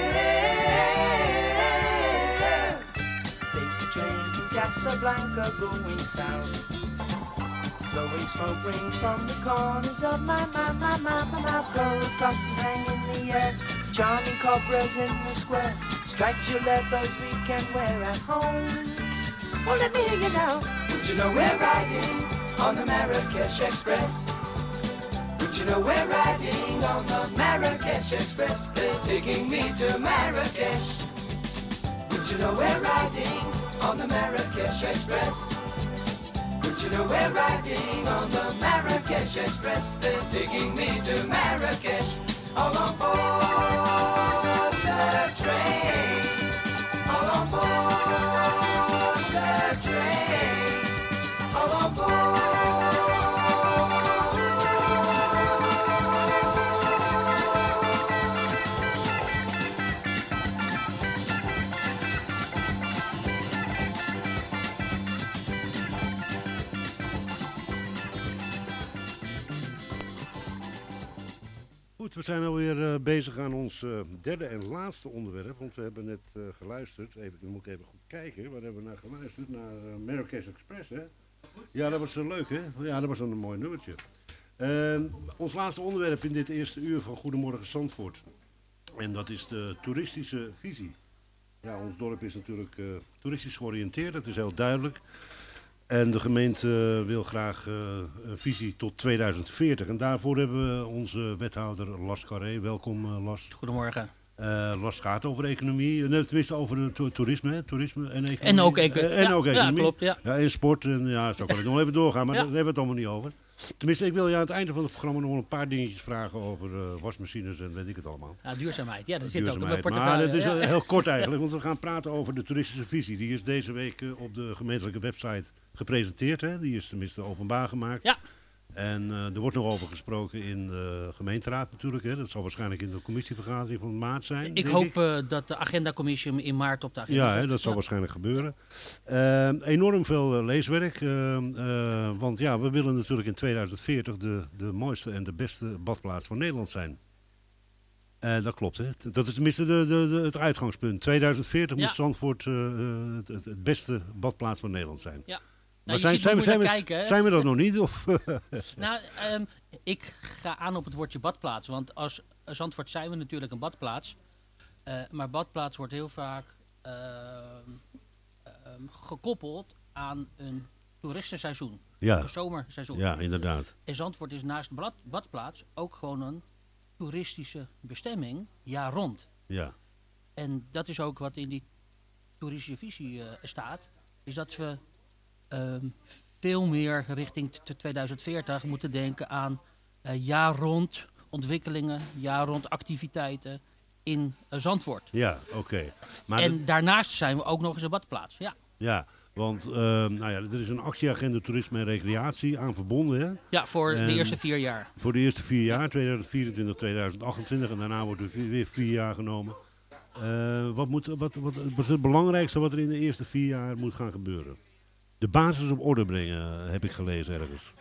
Casablanca going south. Blowing smoke rings from the corners of my, my, my, my, my mouth. Coffees hang in the air. Charming cobras in the square. Striped your leathers we can wear at home. Well, let me hear you now. Would you know we're riding on the Marrakesh Express? Would you know we're riding on the Marrakesh Express? They're taking me to Marrakesh. Would you know we're riding on the Marrakesh Express? Would you know we're riding on the Marrakesh Express? They're taking me to Marrakesh. All on board We zijn alweer uh, bezig aan ons uh, derde en laatste onderwerp. Want we hebben net uh, geluisterd. Even, dan moet ik even goed kijken. Waar hebben we naar geluisterd? Naar Marrakesh Express, hè? Ja, dat was leuk, hè? Ja, dat was een mooi nummertje. Ehm, ons laatste onderwerp in dit eerste uur van Goedemorgen Zandvoort. En dat is de toeristische visie. Ja, ons dorp is natuurlijk toeristisch georiënteerd. Dat is heel duidelijk. En de gemeente wil graag uh, een visie tot 2040. En daarvoor hebben we onze wethouder Las Carré. Welkom uh, Las. Goedemorgen. Uh, Las gaat over economie, nee, tenminste over to toerisme, hè? toerisme en economie. En ook, eco en ja, ook economie. Ja, klopt, ja. ja en sport, en ja, zo kan ik nog even doorgaan, maar ja. daar hebben we het allemaal niet over. Tenminste, ik wil je aan het einde van het programma nog een paar dingetjes vragen over eh, wasmachines en weet ik het allemaal. Ja, duurzaamheid. Ja, dat zit ook in mijn portefeuille. Maar het is ja. heel kort eigenlijk, want we gaan praten over de toeristische visie. Die is deze week eh, op de gemeentelijke website gepresenteerd. Hè? Die is tenminste openbaar gemaakt. Ja. En eh, er wordt nog over gesproken in de gemeenteraad natuurlijk. Hè? Dat zal waarschijnlijk in de commissievergadering van maart zijn. Ik hoop eh, dat de agendacommissie hem in maart op de agenda ja, hè, dat zal waarschijnlijk gebeuren. Ehm, enorm veel eh, leeswerk. eh, want ja, we willen natuurlijk in 2040 de, de mooiste en de beste badplaats van Nederland zijn. Eh, dat klopt, hè? Dat is tenminste de, de, de- het uitgangspunt. 2040 Ja. moet Zandvoort eh, eh, het, het beste badplaats van Nederland zijn. Ja. Maar Nou, je zijn, ziet zijn, hoe we, we zijn, naar we, kijken, hè? zijn we dat nog niet? Of, Nou, ehm, ik ga aan op het woordje badplaats. Want als Zandvoort zijn we natuurlijk een badplaats. Eh, maar badplaats wordt heel vaak ehm, ehm, gekoppeld aan een toeristenseizoen. Ja. Een zomerseizoen. Ja, inderdaad. En Zandvoort is naast bad, badplaats ook gewoon een toeristische bestemming jaar rond. ja. En dat is ook wat in die toeristische visie eh, staat. Is dat we veel meer richting t- 2040 moeten denken aan eh jaar rond ontwikkelingen, jaar rond activiteiten in eh, Zandvoort. Ja, oké. En daarnaast zijn we ook nog eens een badplaats. Ja, Ja, want ehm, nou ja, er is een actieagenda toerisme en recreatie aan verbonden. Hè? ja voor En de eerste vier jaar. Voor de eerste vier jaar, 2024, 2028. En daarna wordt er weer vier jaar genomen. Eh, wat, moet, wat, wat, wat is het belangrijkste wat er in de eerste vier jaar moet gaan gebeuren? De basis op orde brengen, heb ik gelezen ergens.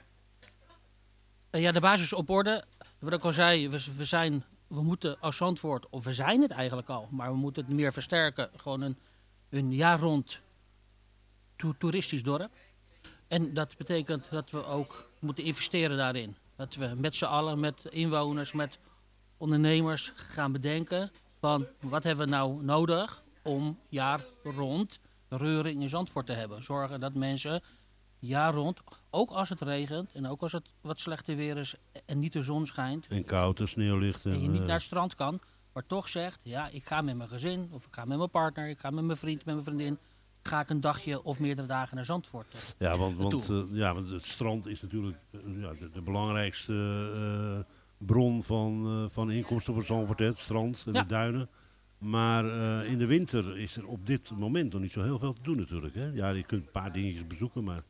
Eh, ja, de basis op orde. Wat ik al zei, we, we, zijn, we moeten als Zandvoort, of we zijn het eigenlijk al, maar we moeten het meer versterken. Gewoon een, een jaar rond to- toeristisch dorp. En dat betekent dat we ook moeten investeren daarin. Dat we met z'n allen, met inwoners, met ondernemers gaan bedenken van wat hebben we nou nodig om jaar rond reuring in Zandvoort te hebben. Zorgen dat mensen jaar rond, ook als het regent en ook als het wat slechter weer is en niet de zon schijnt, En koud en sneeuw ligt. En, en je niet eh, naar het strand kan, maar toch zegt, ja, ik ga met mijn gezin, of ik ga met mijn partner, ik ga met mijn vriend, met mijn vriendin, ga ik een dagje of meerdere dagen naar Zandvoort. eh, Ja, want, want, eh, ja, want het strand is natuurlijk ja, de, de belangrijkste bron van, van inkomsten voor Zandvoort, het strand en Ja. de duinen. Maar eh, in de winter is er op dit moment nog niet zo heel veel te doen natuurlijk. Hè? Ja, je kunt een paar dingetjes bezoeken, maar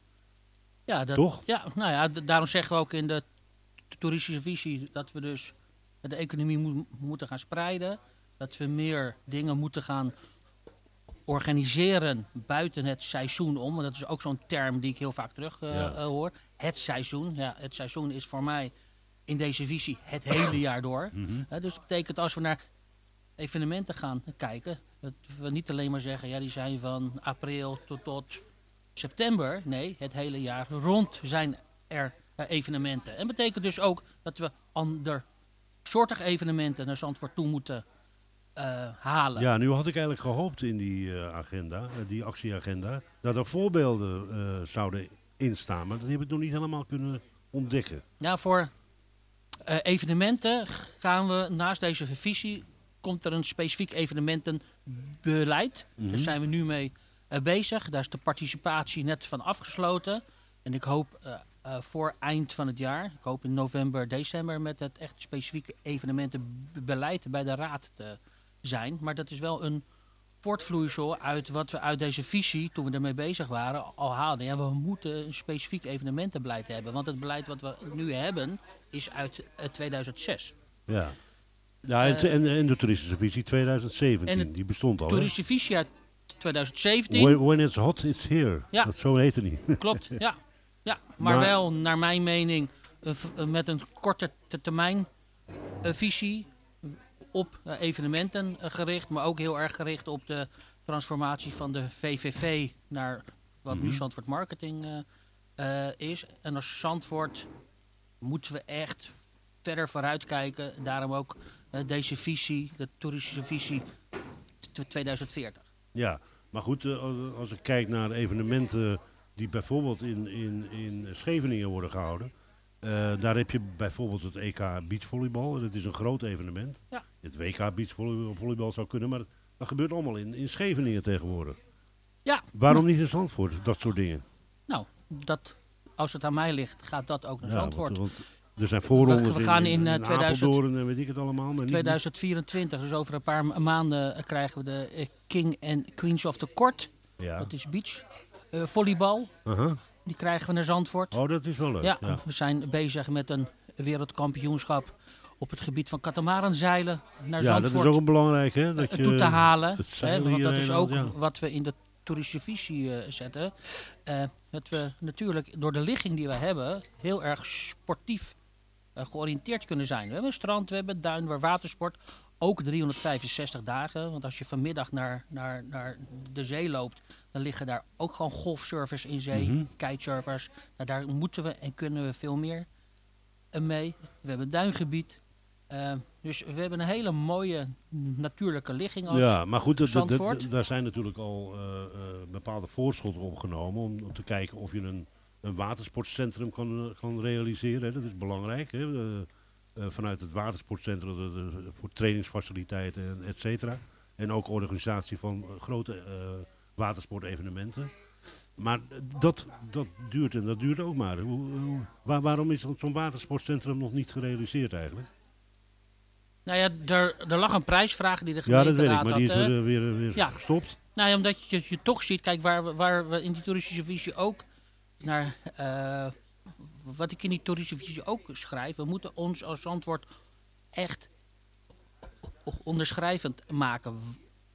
Ja, dat, Toch? Ja, nou ja, daarom zeggen we ook in de toeristische visie dat we dus de economie moet- moeten gaan spreiden. Dat we meer dingen moeten gaan organiseren buiten het seizoen om. Want dat is ook zo'n term die ik heel vaak terug eh, Ja. eh, hoor. Het seizoen. Ja, het seizoen is voor mij in deze visie het hele jaar door. Mhm. Dus dat betekent als we naar evenementen gaan kijken, dat we niet alleen maar zeggen, ja, die zijn van april tot, tot september. Nee, het hele jaar rond zijn er eh, evenementen. En betekent dus ook dat we ander soortige evenementen naar Zandvoort toe moeten eh, halen. Ja, nu had ik eigenlijk gehoopt in die eh, agenda, die actieagenda, dat er voorbeelden zouden instaan. Maar dat heb ik nog niet helemaal kunnen ontdekken. Ja, voor eh, evenementen gaan we naast deze visie komt er een specifiek evenementenbeleid. Mhm. Daar zijn we nu mee eh, bezig. Daar is de participatie net van afgesloten. En ik hoop eh, eh, voor eind van het jaar, ik hoop in november, december, met het echt specifieke evenementenbeleid bij de raad te zijn. Maar dat is wel een voortvloeisel uit wat we uit deze visie, toen we ermee bezig waren, al haalden. Ja, we moeten een specifiek evenementenbeleid hebben. Want het beleid wat we nu hebben, is uit eh, 2006. Ja. Ja, en, Eh, en, en de toeristische visie 2017, en het die bestond al. Toeristische visie uit 2017. When, when it's hot, it's here. Ja. Dat zo heette die. Klopt, ja. ja maar, Maar- wel, naar mijn mening, met een korte te- termijn eh, visie op eh, evenementen gericht, maar ook heel erg gericht op de transformatie van de VVV naar wat nu Mhm. Zandvoort Marketing is. En als Zandvoort moeten we echt verder vooruitkijken. Daarom ook deze visie, de toeristische visie t- 2040. Ja, maar goed, eh, als- ik kijk naar evenementen die bijvoorbeeld in, in, in Scheveningen worden gehouden. eh, daar heb je bijvoorbeeld het EK beachvolleybal. En dat is een groot evenement. Ja. Het WK beachvolleybal zou kunnen, maar dat gebeurt allemaal in, in Scheveningen tegenwoordig. Ja. Waarom niet in Zandvoort, dat soort dingen? Nou, dat als het aan mij ligt, gaat dat ook naar Ja, Zandvoort. want- want er zijn voorrondes We, we gaan in, eh, in 2000 Apeldoorn en weet ik het allemaal. Maar niet- 2024, dus over een paar ma- maanden eh, krijgen we de eh, King and Queens of the Court. Ja. Dat is beach. Eh, volleybal, Aha. die krijgen we naar Zandvoort. Oh, dat is wel leuk. Ja, ja. we zijn bezig met een wereldkampioenschap op het gebied van katamaranzeilen naar Ja, dat Zandvoort is ook een belangrijk, hè, dat eh, je toe te halen. het Hè, want dat is ook ja. wat we in de toeristische visie eh, zetten. Eh, dat we natuurlijk door de ligging die we hebben heel erg sportief eh, georiënteerd kunnen zijn. We hebben een strand, we hebben duin, waar watersport. Ook 365 dagen. Want als je vanmiddag naar, naar, naar de zee loopt, dan liggen daar ook gewoon golfsurfers in zee, Mhm. kitesurfers. Nou, daar moeten we en kunnen we veel meer eh, mee. We hebben een duingebied. Eh, dus we hebben een hele mooie natuurlijke ligging als Ja, maar goed, dat- dat- daar zijn natuurlijk al eh, eh, bepaalde voorschotten opgenomen om, om te kijken of je een, een watersportcentrum kan, eh, kan realiseren. Hè. Dat is belangrijk. Hè. Eh, eh, vanuit het watersportcentrum voor trainingsfaciliteiten en et cetera. En ook organisatie van grote watersportevenementen. Maar dat, dat duurt en dat duurt ook maar. Hoe, hoe- waar- waarom is zo'n watersportcentrum nog niet gerealiseerd eigenlijk? Nou ja, er, er lag een prijsvraag die de Ja, dat weet ik, maar die is had, weer, weer, weer ja. gestopt. Nou ja, omdat je, je toch ziet, kijk, waar waar we in die toeristische visie ook naar, eh, wat ik in die toeristische visie ook schrijf, we moeten ons als Zandvoort echt onderschrijvend maken.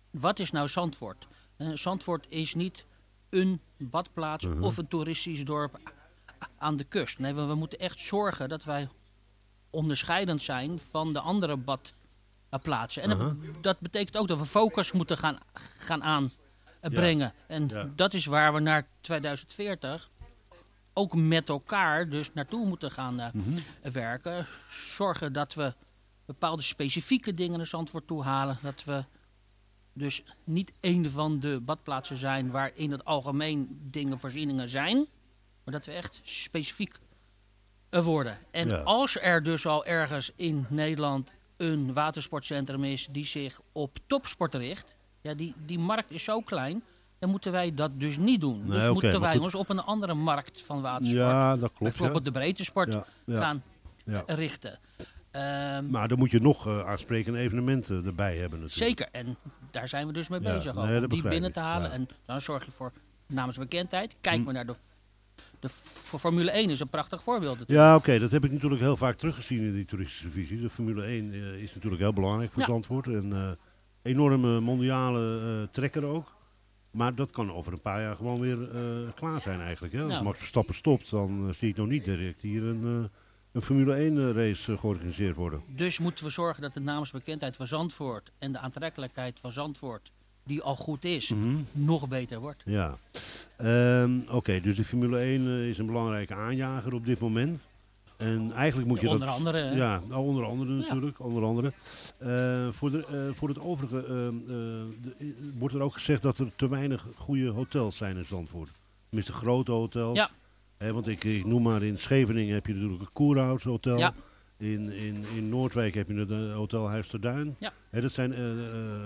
Wat is nou Zandvoort? Eh, Zandvoort is niet een badplaats Mhm. of een toeristisch dorp aan de kust. Nee, we, we moeten echt zorgen dat wij onderscheidend zijn van de andere badplaatsen. En dat, dat betekent ook dat we focus moeten gaan, gaan aanbrengen. En Ja. dat is waar we naar 2040 ook met elkaar dus naartoe moeten gaan eh, Mhm. werken. Zorgen dat we bepaalde specifieke dingen naar Zandvoort toe halen. Dat we dus niet een van de badplaatsen zijn waar in het algemeen dingen, voorzieningen zijn. Maar dat we echt specifiek worden. En Ja. als er dus al ergens in Nederland een watersportcentrum is die zich op topsport richt. Ja, die, die markt is zo klein. Dan moeten wij dat dus niet doen. Nee, dus moeten wij ons op een andere markt van watersport. Ja, dat klopt, Bijvoorbeeld ja. de breedte sport Ja, gaan richten. Ehm, Maar dan moet je nog eh, aansprekende evenementen erbij hebben natuurlijk. Zeker, en daar zijn we dus mee bezig. nee, om die binnen te halen. En dan zorg je voor namensbekendheid. Kijk Hm. maar naar de, de Formule 1 is een prachtig voorbeeld. Ja, oké, dat heb ik natuurlijk heel vaak teruggezien in die toeristische visie. De Formule 1 eh, is natuurlijk heel belangrijk voor Ja. Zandvoort. En eh, enorme mondiale trekker ook. Maar dat kan over een paar jaar gewoon weer eh, klaar zijn eigenlijk. Hè? Als Nou. Max Verstappen stopt, dan eh, zie ik nog niet direct hier een, eh, een Formule 1 eh, race georganiseerd worden. Dus moeten we zorgen dat de namensbekendheid van Zandvoort en de aantrekkelijkheid van Zandvoort, die al goed is, Mhm. nog beter wordt. Ja. Ehm, Oké, dus de Formule 1 eh, is een belangrijke aanjager op dit moment. En eigenlijk moet je Onder dat... andere? Ja, nou, onder andere natuurlijk. Onder andere. Eh, voor, de, eh, voor het overige eh, de- wordt er ook gezegd dat er te weinig goede hotels zijn in Zandvoort. Tenminste grote hotels. Ja. Want ik, ik noem maar in Scheveningen heb je natuurlijk een Koerhuis Hotel. Ja. In, in, in Noordwijk heb je het Hotel Huis ter Duin. Ja. Dat zijn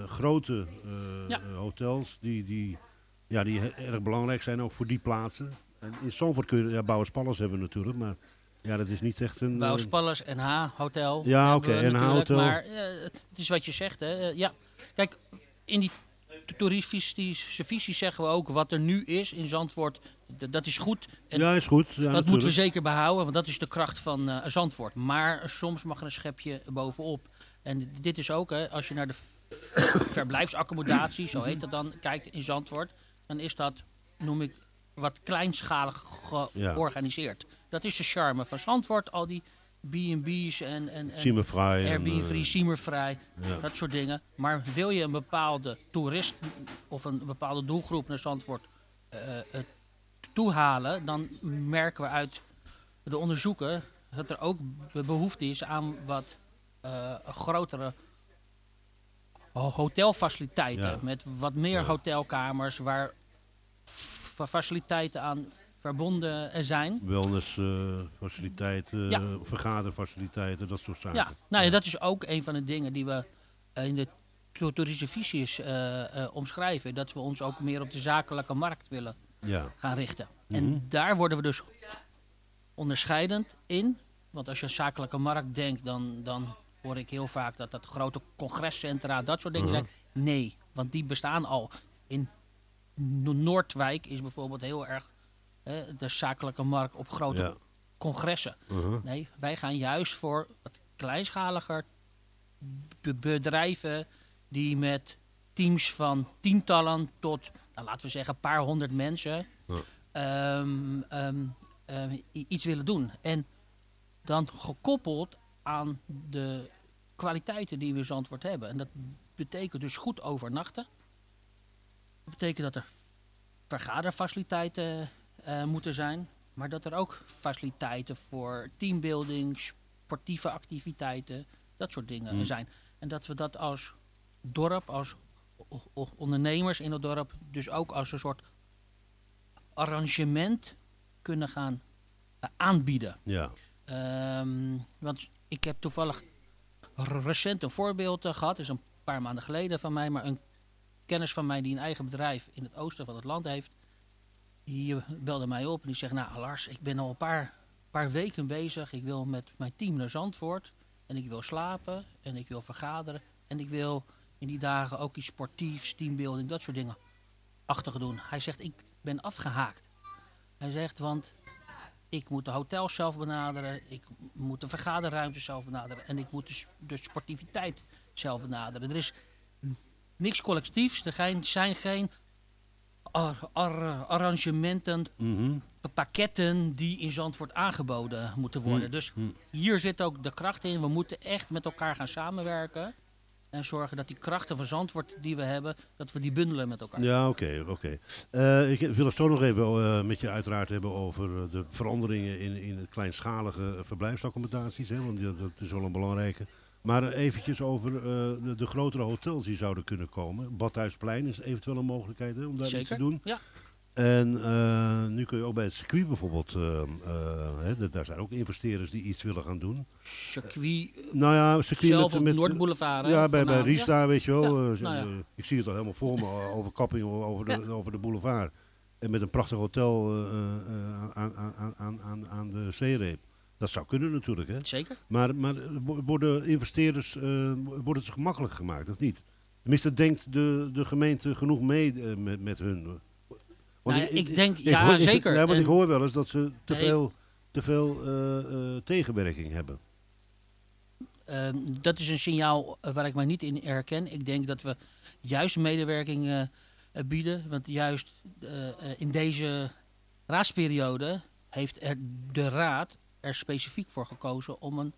grote Ja. hotels die, die, ja, die erg belangrijk zijn ook voor die plaatsen. En in Zandvoort kun je, ja, Bouwers Palace hebben natuurlijk, maar ja, dat is niet echt een... eh, Bouwers Palace, NH Hotel. Ja, oké, we NH Hotel. Maar eh, het is wat je zegt, hè. Eh, ja, kijk, in die to- toeristische visie zeggen we ook wat er nu is in Zandvoort. Dat is goed. En Ja, is goed. Ja, dat moeten we zeker behouden, want dat is de kracht van eh, Zandvoort. Maar soms mag er een schepje bovenop. En dit is ook, hè, als je naar de verblijfsaccommodatie, zo heet dat dan, kijkt in Zandvoort, dan is dat, noem ik, wat kleinschalig Ja. Dat is de charme van Zandvoort, al die B&B's en, en, en Airbnb, eh, Siemervrij, ja. dat soort dingen. Maar wil je een bepaalde toerist of een bepaalde doelgroep naar Zandvoort eh, eh, toehalen, dan merken we uit de onderzoeken dat er ook be- behoefte is aan wat grotere ho- hotelfaciliteiten. Ja. Met wat meer Ja. hotelkamers waar faciliteiten aan verbonden eh, zijn. Wellnessfaciliteiten, Ja. vergaderfaciliteiten, dat soort zaken. Ja, nou ja, dat is ook een van de dingen die we eh, in de to- toeristische visies eh, omschrijven. Dat we ons ook meer op de zakelijke markt willen gaan richten. Mhm. En daar worden we dus onderscheidend in. Want als je een zakelijke markt denkt, dan, dan hoor ik heel vaak dat dat grote congrescentra, dat soort dingen Mhm. Nee, want die bestaan al. In No- Noordwijk is bijvoorbeeld heel erg de zakelijke markt op grote Ja. congressen. Mhm. Nee, wij gaan juist voor wat kleinschaliger be- bedrijven die met teams van tientallen tot, nou, laten we zeggen, een paar honderd mensen Ja. ehm, ehm, ehm, iets willen doen. En dan gekoppeld aan de kwaliteiten die we in Zandvoort hebben. En dat betekent dus goed overnachten. Dat betekent dat er vergaderfaciliteiten eh, moeten zijn. Maar dat er ook faciliteiten voor teambuilding, sportieve activiteiten, dat soort dingen Hmm. zijn. En dat we dat als dorp, als ondernemers in het dorp, dus ook als een soort arrangement kunnen gaan eh, aanbieden. Ja. Ehm, want ik heb toevallig recent een voorbeeld eh, gehad, is een paar maanden geleden van mij, maar een kennis van mij die een eigen bedrijf in het oosten van het land heeft, die belde mij op en die zegt, nou Lars, ik ben al een paar, paar weken bezig, ik wil met mijn team naar Zandvoort en ik wil slapen en ik wil vergaderen en ik wil in die dagen ook iets sportiefs, teambuilding, dat soort dingen achtig doen. Hij zegt, ik ben afgehaakt. Hij zegt, want ik moet de hotels zelf benaderen, ik moet de vergaderruimte zelf benaderen en ik moet de, sportiviteit zelf benaderen. Er is niks collectiefs, er zijn geen ar- ar- arrangementen, Mhm. pakketten die in Zandvoort aangeboden moeten worden. Hm, Dus hm. hier zit ook de kracht in. We moeten echt met elkaar gaan samenwerken. En zorgen dat die krachten van Zandvoort die we hebben, dat we die bundelen met elkaar. Ja, oké. oké. Eh, ik wil het zo nog even eh, met je uiteraard hebben over eh, de veranderingen in, in het kleinschalige verblijfsaccommodaties. Hè, want die- dat is wel een belangrijke. Maar eventjes over eh, de, de grotere hotels die zouden kunnen komen. Badhuisplein is eventueel een mogelijkheid hè, om daar iets te doen. ja. En eh, nu kun je ook bij het circuit bijvoorbeeld, eh, hè, daar zijn ook investeerders die iets willen gaan doen. Circuit, Nou ja, circuit zelf met, met Noordboulevard. Ja, bij, bij Ja. weet je wel. Ja, nou ja. ik zie het al helemaal voor me, eh, overkapping over de, over de boulevard. En met een prachtig hotel aan, aan, aan, aan, aan, aan de zeereep. Dat zou kunnen natuurlijk, hè? Zeker. Maar, maar eh, wo- worden investeerders, eh, worden ze gemakkelijk gemaakt, of niet? Tenminste, denkt de, de gemeente genoeg mee eh, met, met hun? Nou ik denk- ja, hoor- ik- zeker. ja, want En- ik hoor wel eens dat ze te Nee. veel, te veel tegenwerking hebben. Ehm, dat is een signaal waar ik mij niet in herken. Ik denk dat we juist medewerking bieden. Want juist in deze raadsperiode heeft er de raad er specifiek voor gekozen om een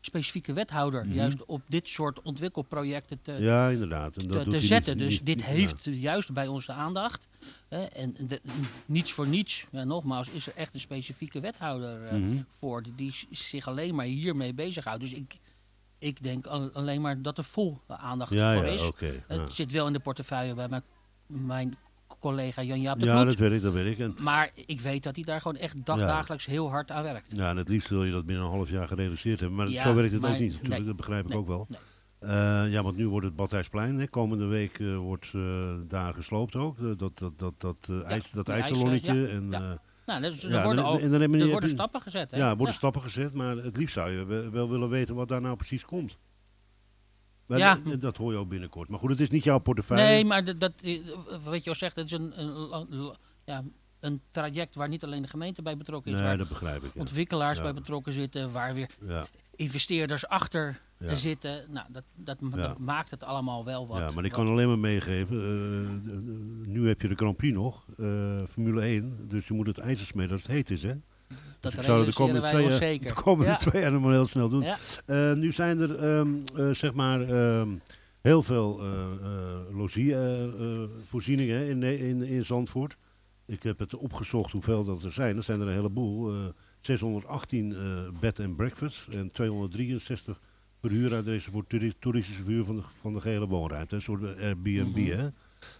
specifieke wethouder Mhm. juist op dit soort ontwikkelprojecten te, Ja, inderdaad. En dat te, zetten. niet- dus niet- dit heeft juist bij ons de aandacht. Hè, en de- niets voor niets, ja, nogmaals, is er echt een specifieke wethouder eh, Mhm. voor die, die zich alleen maar hiermee bezighoudt. Dus ik, ik denk al- alleen maar dat er vol aandacht voor ja, is. oké, Het zit wel in de portefeuille bij mijn, mijn collega Jan-Jaap de Ja, Kloet. dat weet ik, dat weet ik. En, Maar ik weet dat hij daar gewoon echt dag, Ja. dagelijks heel hard aan werkt. Ja, en het liefst wil je dat binnen een half jaar gerealiseerd hebben. Maar Ja, zo werkt het maar ook niet natuurlijk, nee, dat begrijp ik nee, ook wel. Eh, ja, want nu wordt het Badhuisplein. Hè. Komende week eh, wordt eh, daar gesloopt ook. Dat dat, dat, dat, eh, ijs, dat ijssalonnetje. ijs, ja, en, ja. Nou, is- er ja, worden ook- er worden stappen gezet, hè? Ja, er worden Ja. stappen gezet. Maar het liefst zou je we- wel willen weten wat daar nou precies komt. Maar Ja. dat, dat hoor je ook binnenkort. Maar goed, het is niet jouw portefeuille. Nee, maar dat, dat, eh, wat je al zegt, het is een, een, ja, een traject waar niet alleen de gemeente bij betrokken is. Nee, waar dat begrijp ik, ja. Ontwikkelaars bij betrokken zitten, waar weer investeerders achter Ja. zitten. Nou, dat, dat, Ja. dat maakt het allemaal wel wat. Ja, maar ik kan alleen maar meegeven. eh, nu heb je de Grand Prix nog, eh, Formule 1. Dus je moet het ijzer smeden als het heet is, hè? Dat Dus ik zou het de komende wij twee, zeker. De komende Ja. twee jaar nog maar heel snel doen. Ja. Eh, nu zijn er ehm, eh, zeg maar ehm, heel veel uh, logievoorzieningen in, in, in Zandvoort. Ik heb het opgezocht hoeveel dat er zijn. Er zijn er een heleboel. eh 618 eh, bed and breakfasts en 263 verhuuradressen voor toeri- toeristische verhuur van de, van de gehele woonruimte. Een soort Airbnb, Mhm. hè.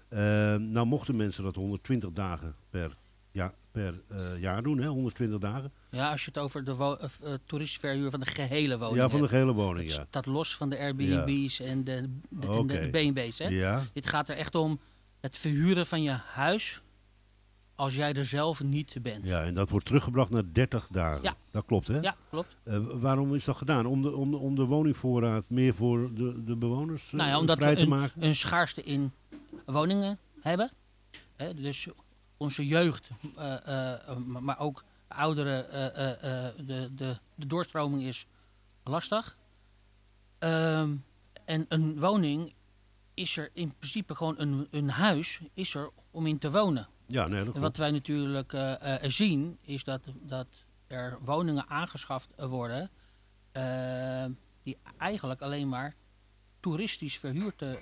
Eh, nou mochten mensen dat 120 dagen per, ja, per eh, jaar doen, hè, 120 dagen. Ja, als je het over de wo- eh, eh, toeristische verhuur van de gehele woning Ja, van de hebt. gehele woning, Het ja. staat los van de Airbnb's en de, de, en de, B&B's. Hè? Ja. Dit gaat er echt om het verhuren van je huis als jij er zelf niet bent. Ja, en dat wordt teruggebracht naar 30 dagen. Ja. Dat klopt, hè? Ja, klopt. Waarom is dat gedaan? Om de, om de, om de woningvoorraad meer voor de, de bewoners Nou ja, omdat vrij we te een, maken? een schaarste in woningen hebben. Hè, dus onze jeugd, eh, eh, maar maar ook ouderen, eh, eh, eh, de, de, de doorstroming is lastig. Ehm, en een woning is er in principe gewoon een, een huis is er om in te wonen. Ja, nee, dat En wat wij natuurlijk eh, eh, zien is dat, dat er woningen aangeschaft worden eh, die eigenlijk alleen maar toeristisch verhuurd eh,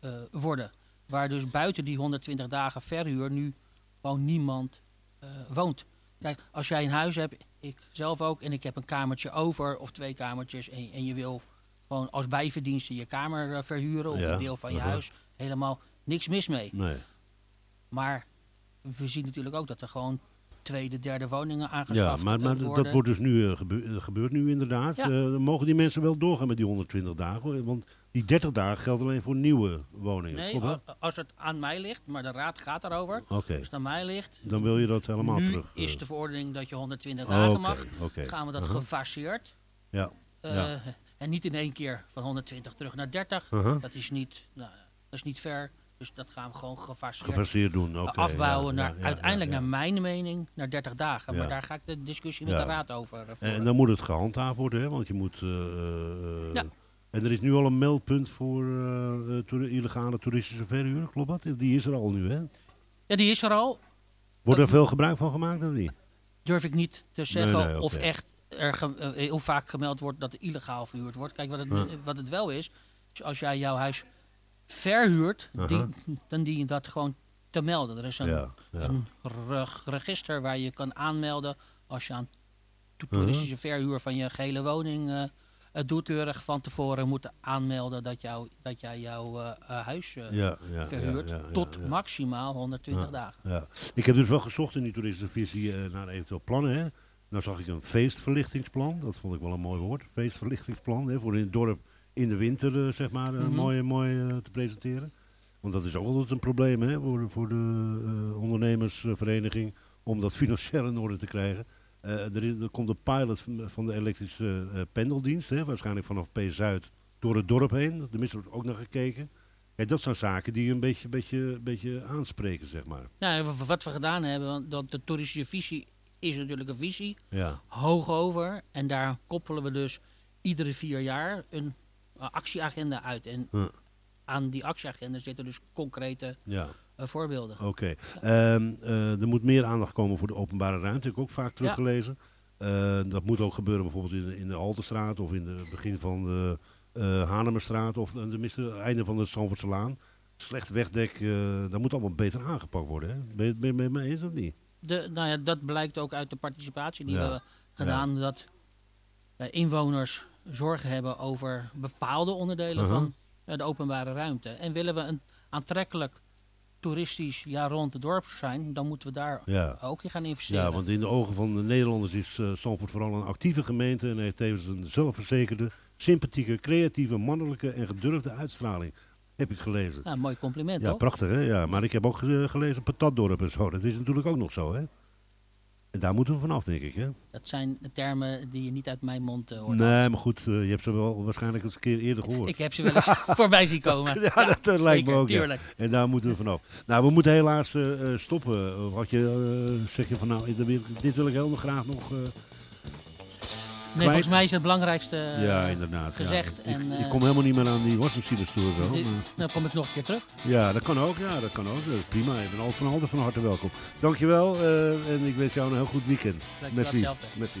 eh, worden. Waar dus buiten die 120 dagen verhuur nu gewoon niemand eh, woont. Kijk, als jij een huis hebt, ik zelf ook, en ik heb een kamertje over of twee kamertjes en, en je wil gewoon als bijverdienste je kamer eh, verhuren of Ja, een deel van je huis, helemaal niks mis mee. Nee. Maar we zien natuurlijk ook dat er gewoon tweede, derde woningen Ja, aangeschaft maar, maar worden. dat wordt dus nu eh, gebe- gebeurt nu inderdaad. Ja. Mogen die mensen wel doorgaan met die 120 dagen? hoor? Want die 30 dagen geldt alleen voor nieuwe woningen. Nee, klopt als het aan mij ligt, maar de raad gaat daarover. Oké. Als het aan mij ligt, Dan wil je dat helemaal nu terug. eh. is de verordening dat je 120 Oh, dagen mag. oké. Gaan we dat Uh-huh. gefaseerd. Ja, Eh, ja. En niet in één keer van 120 terug naar 30. Uh-huh. Dat is niet, nou, dat is niet fair. Dus dat gaan we gewoon gefaseerd, Gefaseerd doen, oké, afbouwen ja, naar ja, ja, uiteindelijk naar mijn mening naar 30 dagen. Ja. Maar daar ga ik de discussie met de raad over voeren. En dan moet het gehandhaafd worden, hè? want je moet... Ja. En er is nu al een meldpunt voor eh, eh, illegale toeristische verhuur, klopt dat? Die is er al nu, hè? Ja, die is er al. Wordt er veel gebruik van gemaakt of niet? durf ik niet te zeggen nee, of echt er ge- eh, hoe vaak gemeld wordt dat er illegaal verhuurd wordt. Kijk, wat het, Ja. wat het wel is, is als jij jouw huis verhuurt, die, dan dien je dat gewoon te melden. Er is een, Ja, ja. een reg- register waar je kan aanmelden als je aan to- toeristische verhuur van je gehele woning eh, het doet keurig van tevoren moeten aanmelden dat, jou, dat jij jouw eh, eh, huis Ja, ja, verhuurt ja, tot maximaal 120 Ja, dagen. Ja. Ik heb dus wel gezocht in die toeristische visie naar eventueel plannen. Hè. Nou zag ik een feestverlichtingsplan. Dat vond ik wel een mooi woord. Feestverlichtingsplan. Hè, voor in het dorp in de winter zeg maar, Mhm. mooi, mooi te presenteren. Want dat is ook altijd een probleem hè, voor, de- voor de ondernemersvereniging. Om dat financieel in orde te krijgen. Eh, er, is- er komt een pilot van- de elektrische eh, pendeldienst. Hè, waarschijnlijk vanaf P-Zuid door het dorp heen. Tenminste wordt ook naar gekeken. Kijk, dat zijn zaken die een beetje, beetje, beetje aanspreken, zeg maar. Nou, wat we gedaan hebben, want dat de toeristische visie is natuurlijk een visie. Ja. Hoog over. En daar koppelen we dus iedere vier jaar een eh, actieagenda uit. En Ja. aan die actieagenda zitten dus concrete Ja. Eh, voorbeelden. Oké. Ehm, eh, er moet meer aandacht komen voor de openbare ruimte. Heb ik ook vaak teruggelezen. Eh, dat moet ook gebeuren bijvoorbeeld in, de- in de Altenstraat of in het begin van de Hanemerstraat of tenminste het einde van de Zandvoortse Laan. Slecht wegdek, dat moet allemaal beter aangepakt worden. Hè? Ben je het met me eens of niet? De, nou ja, dat blijkt ook uit de participatie die Ja. we hebben gedaan. Dat eh, inwoners zorgen hebben over bepaalde onderdelen Uh-huh. van de openbare ruimte. En willen we een aantrekkelijk toeristisch jaar rond het dorp zijn, dan moeten we daar Ja. ook in gaan investeren. Ja, want in de ogen van de Nederlanders is Zandvoort vooral een actieve gemeente en heeft tevens een zelfverzekerde, sympathieke, creatieve, mannelijke en gedurfde uitstraling. Heb ik gelezen. Ja, mooi compliment, Ja, toch? prachtig hè. Ja, maar ik heb ook gelezen Patatdorp en zo. Dat is natuurlijk ook nog zo hè. En daar moeten we vanaf denk ik hè. Dat zijn termen die je niet uit mijn mond eh, hoort. Nee, maar goed, eh, je hebt ze wel waarschijnlijk eens een keer eerder gehoord. Ik heb ze wel eens voorbij zien komen. ja, dat, dat lijkt me ook. tuurlijk. En daar moeten we vanaf. Nou, we moeten helaas eh, stoppen. Wat je, zeg je van nou, dit wil- dit wil ik heel graag nog. Nee, volgens mij is het belangrijkste eh, ja, inderdaad. ja. gezegd. Ik, en, ik eh, kom helemaal niet meer aan die wasmachines toe. Zo. dit- dan kom ik nog een keer terug. Ja, dat kan ook. Ja, dat kan ook. Prima. Je bent altijd van altijd van harte welkom. Dankjewel eh, en ik wens jou een heel goed weekend. Dankjewel, Merci. hetzelfde. Merci.